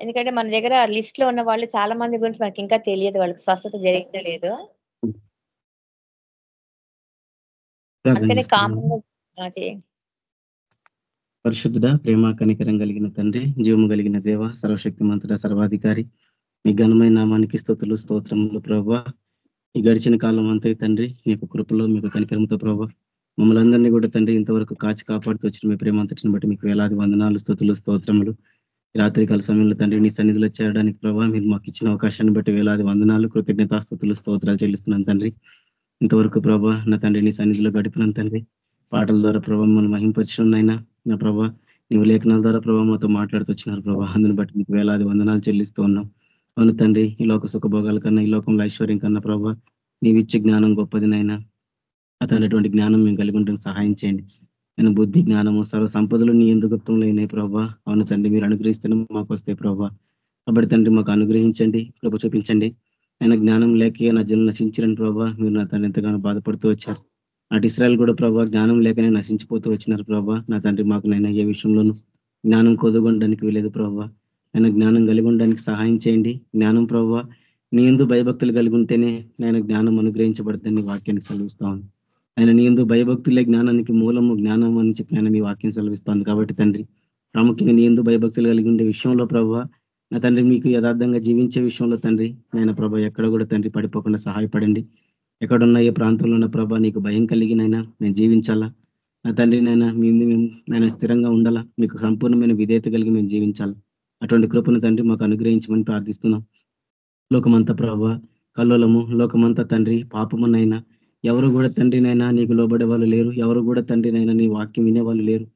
Speaker 1: ఎందుకంటే మన దగ్గర లిస్ట్లో ఉన్న వాళ్ళు చాలా మంది గురించి మనకి ఇంకా తెలియదు. వాళ్ళకి స్వస్థత జరగలేదు
Speaker 5: పరిశుద్ధుడ ప్రేమ కనికరం కలిగిన తండ్రి జీవము కలిగిన దేవ సర్వశక్తి మంతుడ సర్వాధికారి మీ ఘనమైన నామానికి స్థుతులు స్తోత్రములు ప్రభా ఈ గడిచిన కాలం అంతే తండ్రి మీ యొక్క కృపలో మీకు కనికరంతో ప్రభా మమ్మల్ని అందరినీ కూడా తండ్రి ఇంతవరకు కాచి కాపాడుతూ వచ్చిన మీ ప్రేమంతటిని బట్టి మీకు వేలాది వందనాలు స్థుతులు స్తోత్రములు. రాత్రికాల సమయంలో తండ్రి నీ సన్నిధిలో చేరడానికి ప్రభావ మీరు మాకు ఇచ్చిన అవకాశాన్ని బట్టి వేలాది వందనాలు కృతజ్ఞతాస్థుతులు స్తోత్రాలు చెల్లిస్తున్నాను తండ్రి. ఇంతవరకు ప్రభా నా తండ్రి నీ సన్నిధిలో గడిపినాను తండ్రి. పాటల ద్వారా ప్రభావ మనం మహింపరిచినైనా నా ప్రభా నీవు లేఖనాల ద్వారా ప్రభావ మాతో మాట్లాడుతూ వచ్చినారు ప్రభా. అందుని బట్టి మీకు వేలాది వందనాలు చెల్లిస్తూ ఉన్నాం. అవును తండ్రి ఈ లోక సుఖభోగాల కన్నా ఈ లోకంలో ఐశ్వర్యం కన్నా ప్రభా నీవిచ్చే జ్ఞానం గొప్పదినైనా అతనటువంటి జ్ఞానం మేము కలిగి ఉండడం సహాయం చేయండి. నేను బుద్ధి జ్ఞానము సర్వ సంపదలు నీ ఎందుకు గుప్తంలో ప్రభావ అవును తండ్రి మీరు అనుగ్రహిస్తేనే మాకు వస్తాయి ప్రభా. కాబట్టి తండ్రి మాకు అనుగ్రహించండి కృప చూపించండి. ఆయన జ్ఞానం లేక నా జన్మ నశించరని ప్రభావ మీరు నా తండ్రి ఎంతగానో బాధపడుతూ వచ్చారు. నాటి ఇస్రాయల్ కూడా ప్రభావ జ్ఞానం లేకనే నశించిపోతూ వచ్చినారు ప్రభావ నా తండ్రి మాకు నైనా ఏ విషయంలోనూ జ్ఞానం కొదుగొనడానికి వీలేదు ప్రభావ ఆయన జ్ఞానం కలిగి ఉండడానికి సహాయం చేయండి. జ్ఞానం ప్రభావ నీ ఎందు భయభక్తులు కలిగి ఉంటేనే నేను జ్ఞానం అనుగ్రహించబడుతుంది వాక్యాన్ని సెలవిస్తా ఉంది ఆయన నీ ఎందు భయభక్తులే జ్ఞానానికి మూలము జ్ఞానం అని చెప్పి ఆయన మీ వాక్యం సెలవిస్తాను కాబట్టి తండ్రి ప్రాముఖ్యంగా నీ ఎందు భయభక్తులు కలిగి ఉండే విషయంలో ప్రభావ నా తండ్రి మీకు యథార్థంగా జీవించే విషయంలో తండ్రి నేను ప్రభ ఎక్కడ కూడా తండ్రి పడిపోకుండా సహాయపడండి. ఎక్కడున్న ఏ ప్రాంతంలో ఉన్న ప్రభ నీకు భయం కలిగినైనా నేను జీవించాలా? నా తండ్రి నైనా మీ మేము నేను స్థిరంగా ఉండాలా? మీకు సంపూర్ణమైన విధేయత కలిగి మేము జీవించాలి? అటువంటి కృపను తండ్రి మాకు అనుగ్రహించమని ప్రార్థిస్తున్నాం. లోకమంతా ప్రభ కల్లోలము లోకమంతా తండ్రి పాపమునైనా ఎవరు కూడా తండ్రినైనా నీకు లోబడే వాళ్ళు లేరు. ఎవరు కూడా తండ్రినైనా నీ వాక్యం వినేవాళ్ళు లేరు.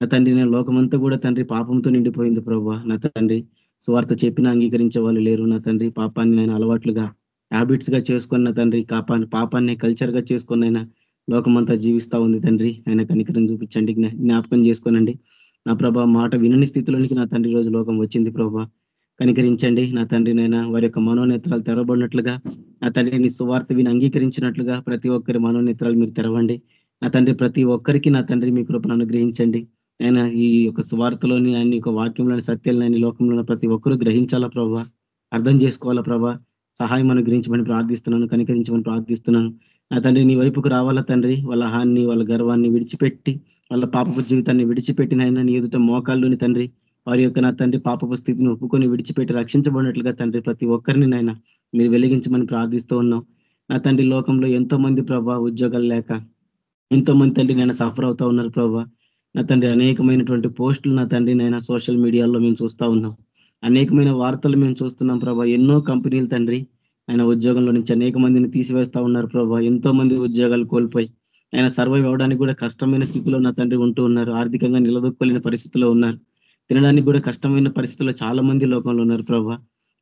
Speaker 5: నా తండ్రి నేను లోకమంతా కూడా తండ్రి పాపంతో నిండిపోయింది ప్రభావ నా తండ్రి స్వార్థ చెప్పిన అంగీకరించే వాళ్ళు లేరు. నా తండ్రి పాపాన్ని నేను అలవాట్లుగా హ్యాబిట్స్గా చేసుకున్న తండ్రి కాపాన్ని పాపాన్ని కల్చర్గా చేసుకున్నైనా లోకమంతా జీవిస్తా ఉంది తండ్రి. ఆయన కనికరం చూపించండి జ్ఞాపకం చేసుకోనండి. నా ప్రభా మాట వినని స్థితిలోనికి నా తండ్రి రోజు లోకం వచ్చింది ప్రభా. కనికరించండి నా తండ్రి నైనా వారి యొక్క మనోనేత్రాలు తెరవబడినట్లుగా నా తండ్రిని సువార్త విని అంగీకరించినట్లుగా ప్రతి ఒక్కరి మనోనేత్రాలు మీరు తెరవండి. నా తండ్రి ప్రతి ఒక్కరికి నా తండ్రి మీ కృపను అనుగ్రహించండి. ఆయన ఈ యొక్క స్వార్థలోని ఆయన యొక్క వాక్యంలోని సత్యాలని లోకంలో ప్రతి ఒక్కరూ గ్రహించాలా ప్రభా? అర్థం చేసుకోవాలా ప్రభా? సహాయం అనుగ్రహించమని ప్రార్థిస్తున్నాను కనికరించమని ప్రార్థిస్తున్నాను. నా తండ్రి నీ వైపుకు రావాలా తండ్రి? వాళ్ళ హాన్ని వాళ్ళ గర్వాన్ని విడిచిపెట్టి వాళ్ళ పాపపు జీవితాన్ని విడిచిపెట్టినైనా నీ ఎదుట మోకాళ్ళుని తండ్రి వారి యొక్క నా తండ్రి పాపపు స్థితిని ఒప్పుకొని విడిచిపెట్టి రక్షించబడినట్లుగా తండ్రి ప్రతి ఒక్కరిని నాయన మీరు వెలిగించమని ప్రార్థిస్తూ ఉన్నాం. నా తండ్రి లోకంలో ఎంతో మంది ప్రభా ఉద్యోగాలు లేక ఎంతో మంది తండ్రి నేను సఫర్ అవుతా ఉన్నారు ప్రభా. నా తండ్రి అనేకమైనటువంటి పోస్టులు నా తండ్రి నైనా సోషల్ మీడియాలో మేము చూస్తూ ఉన్నాం. అనేకమైన వార్తలు మేము చూస్తున్నాం ప్రభా. ఎన్నో కంపెనీలు తండ్రి ఆయన ఉద్యోగంలో నుంచి అనేక మందిని తీసివేస్తా ఉన్నారు ప్రభా. ఎంతో మంది ఉద్యోగాలు కోల్పోయి ఆయన సర్వైవ్ అవడానికి కూడా కష్టమైన స్థితిలో నా తండ్రి ఉంటూ ఉన్నారు. ఆర్థికంగా నిలదొక్కలేని పరిస్థితిలో ఉన్నారు. తినడానికి కూడా కష్టమైన పరిస్థితుల్లో చాలా మంది లోకంలో ఉన్నారు ప్రభా.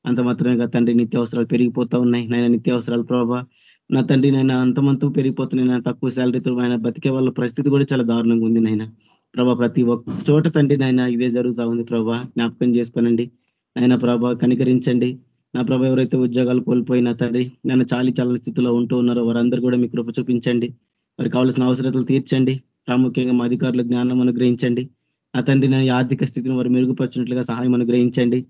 Speaker 5: అంత మాత్రమే తండ్రి నిత్యావసరాలు పెరిగిపోతా ఉన్నాయి. నాయన నిత్యావసరాలు ప్రభా. నా తండ్రి నైనా అంతమంతు పెరిగిపోతున్నాయి. తక్కువ శాలరీతో ఆయన బతికే వాళ్ళ పరిస్థితి కూడా చాలా దారుణంగా ఉంది నాయన ప్రభా ప్రతి ఒక్క చోట తండ్రి నాయన ఇదే జరుగుతూ ఉంది ప్రభా. జ్ఞాపకం చేసుకోనండి. ఆయన ప్రభా కనికరించండి. నా ప్రభ ఎవరైతే ఉద్యోగాలు కోల్పోయినా తండ్రి నన్ను చాలి చాలని స్థితిలో ఉంటూ ఉన్నారో వారందరూ కూడా మీ కృప చూపించండి. వారికి కావాల్సిన అవసరతలు తీర్చండి. ప్రాముఖ్యంగా మా అధికారులు జ్ఞానం అనుగ్రహించండి. నా తండ్రి నా ఆర్థిక స్థితిని వారు మెరుగుపరిచినట్లుగా సహాయం అనుగ్రహించండి.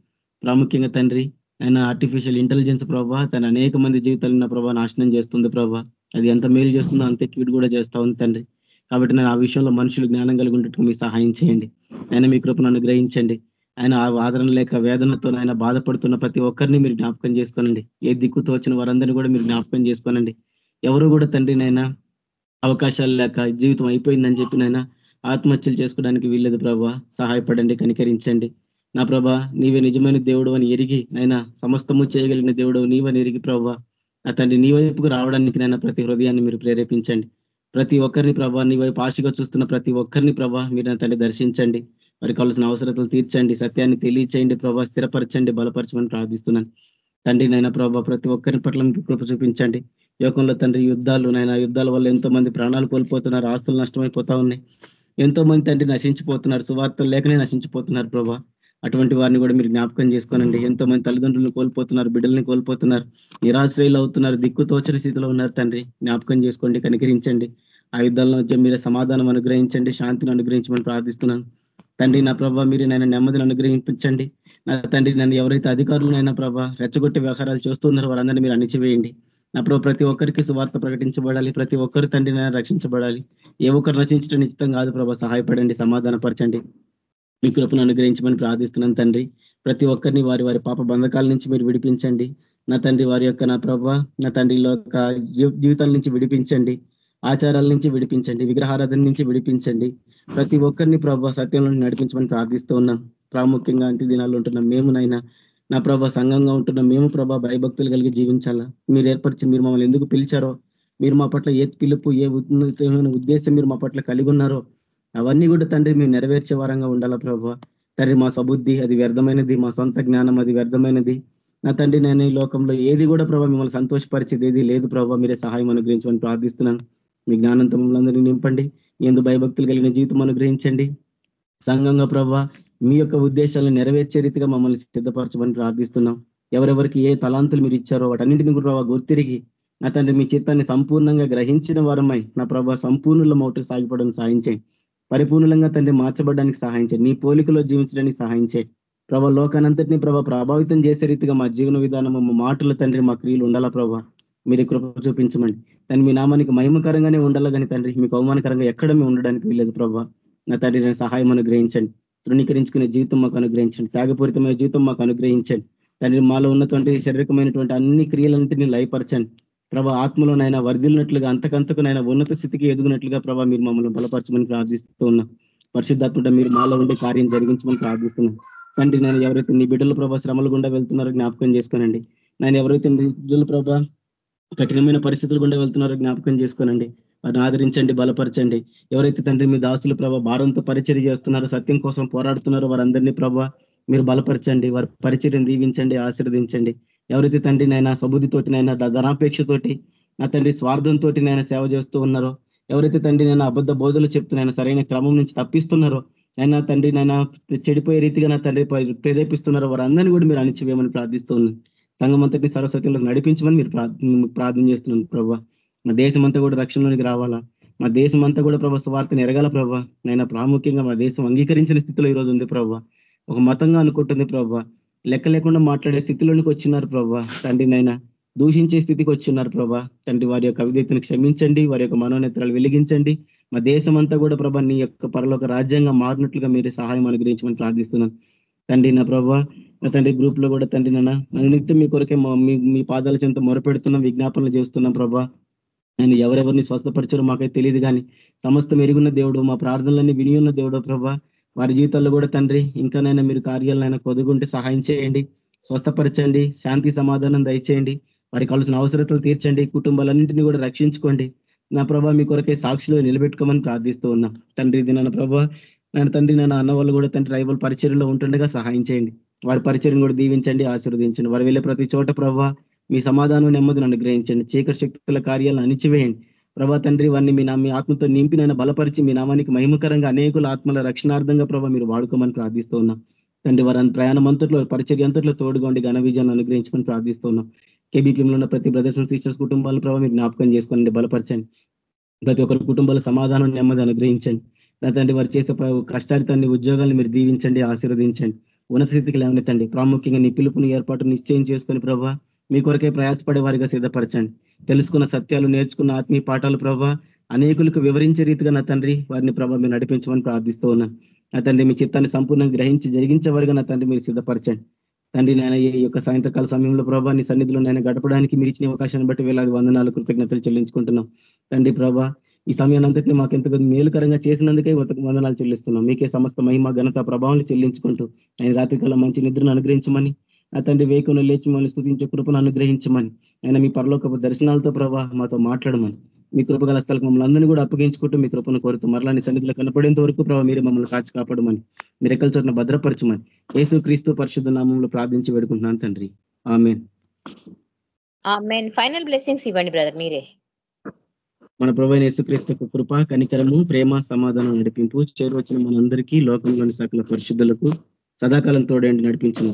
Speaker 5: ప్రాముఖ్యంగా తండ్రి ఆయన ఆర్టిఫిషియల్ ఇంటెలిజెన్స్ ప్రభావ తన అనేక మంది జీవితాలను ప్రభావ నాశనం చేస్తుంది ప్రభావ అది ఎంత మేలు చేస్తుందో అంతే కీడు కూడా చేస్తా ఉంది తండ్రి. కాబట్టి నేను ఆ విషయంలో మనుషులు జ్ఞానం కలిగి ఉండటం మీ సహాయం చేయండి. ఆయన మీ కృపను అనుగ్రహించండి. ఆయన ఆ ఆదరణ లేక వేదనతో ఆయన బాధపడుతున్న ప్రతి ఒక్కరిని మీరు జ్ఞాపకం చేసుకోనండి. ఏ దిక్కుతో వచ్చిన వారందరినీ కూడా మీరు జ్ఞాపకం చేసుకోనండి. ఎవరు కూడా తండ్రి నైనా అవకాశాలు లేక జీవితం అయిపోయిందని చెప్పి నైనా ఆత్మహత్యలు చేసుకోవడానికి వీల్లేదు ప్రభా. సహాయపడండి కనికరించండి. నా ప్రభా నీవే నిజమైన దేవుడు అని ఎరిగి నైనా సమస్తము చేయగలిగిన దేవుడు నీవని ఎరిగి ప్రభా. నా తండ్రి నీ వైపుకు రావడానికి నైనా ప్రతి హృదయాన్ని మీరు ప్రేరేపించండి. ప్రతి ఒక్కరిని ప్రభా నీ వైపు ఆశగా చూస్తున్న ప్రతి ఒక్కరిని ప్రభా మీరు తండ్రి దర్శించండి. వారికి కావాల్సిన అవసరతలు తీర్చండి. సత్యాన్ని తెలియచేయండి ప్రభా స్థిరపరచండి బలపరచమని ప్రార్థిస్తున్నాను. తండ్రి నైనా ప్రభా ప్రతి ఒక్కరి పట్ల కృప చూపించండి. యోగంలో తండ్రి యుద్ధాలు నైనా యుద్ధాల వల్ల ఎంతో మంది ప్రాణాలు కోల్పోతున్నారు ఆస్తులు నష్టమైపోతా ఉన్నాయి. ఎంతో మంది తండ్రి నశించిపోతున్నారు సువార్తలు లేకనే నశించిపోతున్నారు ప్రభా. అటువంటి వారిని కూడా మీరు జ్ఞాపకం చేసుకోనండి. ఎంతో మంది తల్లిదండ్రులను కోల్పోతున్నారు బిడ్డల్ని కోల్పోతున్నారు నిరాశ్రయులు అవుతున్నారు దిక్కు తోచని స్థితిలో ఉన్నారు తండ్రి. జ్ఞాపకం చేసుకోండి కనికరించండి. ఆ యుద్ధాల నుంచి మీరు సమాధానం అనుగ్రహించండి శాంతిని అనుగ్రహించమని ప్రార్థిస్తున్నాను. తండ్రి నా ప్రభావ మీరు నైనా నెమ్మదిని అనుగ్రహించండి. నా తండ్రి నన్ను ఎవరైతే అధికారులనైనా ప్రభా రెచ్చగొట్టి వ్యవహారాలు చేస్తున్నారో వారందరినీ మీరు అణిచివేయండి. నా ప్రభు ప్రతి ఒక్కరికి సువార్త ప్రకటించబడాలి ప్రతి ఒక్కరు తండ్రి నైనా రక్షించబడాలి. ఏ ఒక్కరు రచించడం నిశ్చితం కాదు ప్రభా సహాయపడండి సమాధానపరచండి. మీ కృపను అనుగ్రహించమని ప్రార్థిస్తున్నాను తండ్రి. ప్రతి ఒక్కరిని వారి వారి పాప బంధకాల నుంచి మీరు విడిపించండి. నా తండ్రి వారి యొక్క నా ప్రభ నా తండ్రిలో యొక్క జీవితాల నుంచి విడిపించండి. ఆచారాల నుంచి విడిపించండి. విగ్రహారాధన నుంచి విడిపించండి. ప్రతి ఒక్కరిని ప్రభ సత్యంలో నడిపించమని ప్రార్థిస్తూ ఉన్నాం. ప్రాముఖ్యంగా అంత్య దినాల్లో ఉంటున్న మేమునైనా నా ప్రభ సంఘంగా ఉంటున్న మేము ప్రభ భయభక్తులు కలిగి జీవించాలా? మీరు ఏర్పరిచి మీరు మమ్మల్ని ఎందుకు పిలిచారో? మీరు మా పట్ల ఏ పిలుపు ఏ ఉద్దేశం మీరు మా పట్ల కలిగి ఉన్నారో? అవన్నీ కూడా తండ్రి మేము నెరవేర్చే వారంగా ఉండాలా ప్రభావ తండ్రి మా సబుద్ధి అది వ్యర్థమైనది మా సొంత జ్ఞానం అది వ్యర్థమైనది. నా తండ్రి నేను ఈ లోకంలో ఏది కూడా ప్రభావ మిమ్మల్ని సంతోషపరిచేది ఏది లేదు ప్రభావ మీరే సహాయం అనుగ్రహించమని ప్రార్థిస్తున్నాను మీ జ్ఞానంతో మమ్మల్ని నింపండి. ఎందు భయభక్తులు కలిగిన జీవితం అనుగ్రహించండి. సంఘంగా ప్రభావ మీ యొక్క ఉద్దేశాలను నెరవేర్చే రీతిగా మమ్మల్ని సిద్ధపరచమని ప్రార్థిస్తున్నాం. ఎవరెవరికి ఏ తలాంతులు మీరు ఇచ్చారో వాటన్నింటిని కూడా ప్రభావ గుర్తిరిగి నా తండ్రి మీ చిత్తాన్ని సంపూర్ణంగా గ్రహించిన వారమై నా ప్రభావ సంపూర్ణుల మౌటకు సాగిపోవడం సాధించండి పరిపూర్ణంగా తండ్రి మార్చబడడానికి సహాయించండి నీ పోలికలో జీవించడానికి సహాయించండి ప్రభా లోకానంతటిని ప్రభా ప్రభావితం చేసే రీతిగా మా జీవన విధానం మా మాటల తండ్రి మా క్రియలు ఉండాలా ప్రభా? మీరు కృప చూపించమండి తను మీ నామానికి మహిమకరంగానే ఉండాలి కానీ తండ్రి మీకు అవమానకరంగా ఎక్కడ మేము ఉండడానికి వీలేదు ప్రభా. నా తండ్రి నేను సహాయం అనుగ్రహించండి. తృణీకరించుకునే జీవితం మాకు అనుగ్రహించండి. త్యాగపూరితమైన జీవితం మాకు అనుగ్రహించండి. తండ్రి మాలో ఉన్నటువంటి శారీరకమైనటువంటి అన్ని క్రియలన్నింటినీ లయపరచండి. ప్రభా ఆత్మలోనైనా వర్ధిల్లినట్లుగా అంతకంతకునైనా ఉన్నత స్థితికి ఎదుగునట్లుగా ప్రభా మీరు మమ్మల్ని బలపరచమని ప్రార్థిస్తూ ఉన్నాం. పరిశుద్ధాత్ముడ మీరు మాలో ఉండే కార్యం జరిగించమని ప్రార్థిస్తున్నాం. తండ్రి నేను ఎవరైతే నీ బిడ్డల ప్రభా శ్రమల గుండా వెళ్తున్నారో జ్ఞాపకం చేసుకోనండి. నేను ఎవరైతే నీ బిడ్డల ప్రభా కఠినమైన పరిస్థితులు గుండా వెళ్తున్నారో జ్ఞాపకం చేసుకోనండి. వారిని ఆదరించండి బలపరచండి. ఎవరైతే తండ్రి మీ దాసులు ప్రభా భారంతో పరిచయం చేస్తున్నారో సత్యం కోసం పోరాడుతున్నారో వారందరినీ ప్రభా మీరు బలపరచండి. వారి పరిచయం దీవించండి ఆశీర్వదించండి. ఎవరైతే తండ్రి నైనా ధనాపేక్షతోటి నా తండ్రి స్వార్థంతో నైనా సేవ చేస్తూ ఉన్నారో ఎవరైతే తండ్రి నేను అబద్ధ బోధలు చెప్తున్నాయో సరైన క్రమం నుంచి తప్పిస్తున్నారో అయినా తండ్రి నైనా చెడిపోయే రీతిగా నా తండ్రి ప్రేరేపిస్తున్నారో వారందరినీ కూడా మీరు అణిచివేయమని ప్రార్థిస్తూ ఉన్నాను సంఘం సరస్వతిలో నడిపించమని మీరు ప్రార్థన చేస్తున్నాను ప్రభావ మా దేశం అంతా కూడా రక్షణలోనికి రావాలా? మా దేశం అంతా కూడా ప్రభా స్వార్థను ఎరగాల ప్రభా. నైనా ప్రాముఖ్యంగా మా దేశం అంగీకరించిన స్థితిలో ఈరోజు ఉంది ప్రభా. ఒక మతంగా అనుకుంటుంది ప్రభా. లెక్క లేకుండా మాట్లాడే స్థితిలోనికి వచ్చినారు ప్రభా. తండ్రి నైనా దూషించే స్థితికి వచ్చిన్నారు ప్రభా. తండ్రి వారి యొక్క అవిధేతను క్షమించండి వారి యొక్క మనోనేత్రాలు వెలిగించండి. మా దేశం అంతా కూడా ప్రభా నీ యొక్క పరలోక రాజ్యంగా మారినట్లుగా మీరు సహాయం అనుగ్రహించమని ప్రార్థిస్తున్నాను తండ్రి నా ప్రభా నా తండ్రి గ్రూప్లో కూడా తండ్రి నాన్న నిత్యం మీ కొరకే మీ పాదాల చెంత మొరపెడుతున్నాం విజ్ఞాపనలు చేస్తున్నాం ప్రభా. నేను ఎవరెవరిని స్వస్థపరిచారో మాకైతే తెలియదు కానీ సమస్తం ఎరుగున్న దేవుడు మా ప్రార్థనలన్నీ వినియున్న దేవుడు ప్రభా. వారి జీవితాల్లో కూడా తండ్రి ఇంకానైనా మీరు కార్యాలనైనా కొదుగుంటే సహాయం చేయండి స్వస్థపరచండి శాంతి సమాధానం దయచేయండి వారికి కావాల్సిన అవసరతలు తీర్చండి కుటుంబాలన్నింటినీ కూడా రక్షించుకోండి. నా ప్రభా మీ కొరకే సాక్షులు నిలబెట్టుకోమని ప్రార్థిస్తూ ఉన్నా. తండ్రి ఇది నా ప్రభా నా తండ్రి నా అన్న వాళ్ళు కూడా తండ్రి రైబల్ పరిచర్లో ఉంటుండగా సహాయం చేయండి. వారి పరిచయం కూడా దీవించండి ఆశీర్వదించండి. వారు వెళ్ళే ప్రతి చోట ప్రభా మీ సమాధానం నెమ్మదిని అనుగ్రహించండి. చీకటి శక్తుల కార్యాలను అణిచివేయండి. ప్రభా తండ్రి వారిని మీ మీ ఆత్మతో నింపి నన్ను బలపరిచి మీ నామానికి మహిమకరంగా అనేకుల ఆత్మల రక్షణార్థంగా ప్రభా మీరు వాడుకోమని ప్రార్థిస్తూ ఉన్నాం. తండ్రి వారి ప్రయాణం అంతట్లో పరిచర్య అంతట్లో తోడుగోండి ఘన విజయాన్ని అనుగ్రహించుకొని ప్రార్థిస్తున్నాం కేబీపీలో ఉన్న ప్రతి బ్రదర్స్ సిస్టర్స్ కుటుంబాలను ప్రభావ మీరు జ్ఞాపకం చేసుకోండి బలపరచండి. ప్రతి ఒక్కరి కుటుంబాల సమాధానం నెమ్మది అనుగ్రహించండి. నా తండ్రి వారు చేసే కష్టాడితాన్ని ఉద్యోగాలను మీరు దీవించండి ఆశీర్వదించండి. ఉన్నత స్థితికి లేవనెత్తండి. ప్రాముఖ్యంగా నీ పిలుపుని ఏర్పాటు నిశ్చయం చేసుకొని ప్రభావ మీ కొరకే ప్రయాసపడే వారిగా సిద్ధపరచండి. తెలుసుకున్న సత్యాలు నేర్చుకున్న ఆత్మీయ పాఠాలు ప్రభావ అనేకులకు వివరించే రీతిగా నా తండ్రి వారిని ప్రభా మీరు నడిపించమని ప్రార్థిస్తూ ఉన్నాను నా తండ్రి మీ చిత్తాన్ని సంపూర్ణంగా గ్రహించి జరిగించే వారిగా నా తండ్రి మీరు సిద్ధపరచండి. తండ్రి నేను ఈ యొక్క సాయంత్రకాల సమయంలో ప్రభా నీ సన్నిధిలో నేను గడపడానికి మీరు ఇచ్చిన అవకాశాన్ని బట్టి వేలాది వందనాలు కృతజ్ఞతలు చెల్లించుకుంటున్నాం. తండ్రి ప్రభా ఈ సమయాన్ని అంతటినీ మాకు ఎంతగా మేలుకరంగా చేసినందుకే వందనాలు చెల్లిస్తున్నాం. మీకే సమస్త మహిమ ఘనత ప్రభావాన్ని చెల్లించుకుంటూ ఆయన రాత్రికాలం మంచి నిద్రను అనుగ్రహించమని నా తండ్రి వేకును లేచి మమ్మల్ని స్థుతించే కృపను అనుగ్రహించమని. ఆయన మీ పరలోక దర్శనాలతో ప్రభా మాతో మాట్లాడమని. మీ కృపగల స్థలకు మమ్మల్ని అందరినీ కూడా అప్పగించుకుంటూ మీ కృపను కోరుతూ మరలా నీ సన్నిధిలో కనపడేంత వరకు ప్రభావ మీరు మమ్మల్ని కాచి కాపాడమని మీరు ఎక్కల చోట్ల భద్రపరచమని. యేసు క్రీస్తు పరిశుద్ధ నామంలో ప్రార్థించి వేడుకుంటున్నాను తండ్రి.
Speaker 1: ఆమె ఫైనల్ బ్లెస్సింగ్స్ ఇవ్వండి బ్రదర్ మీరే.
Speaker 5: మన ప్రభు యేసుక్రీస్తు కృప కనికరము ప్రేమ సమాధానం నడిపింపు చేరువచ్చిన మనందరికీ లోకంలోని సకల పరిశుద్ధులకు సదాకాలం తోడేండి నడిపించిన.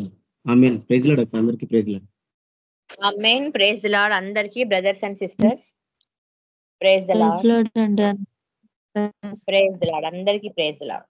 Speaker 5: ఆమె ప్రైజ్లాడ్ అక్క? అందరికీ ప్రైజ్లాడ్?
Speaker 1: మెయిన్ ప్రేజ్ లాడ్ అందరికీ brothers and sisters. Praise the Lord praise the Lord అందరికీ ప్రేజ్ ద లాడ్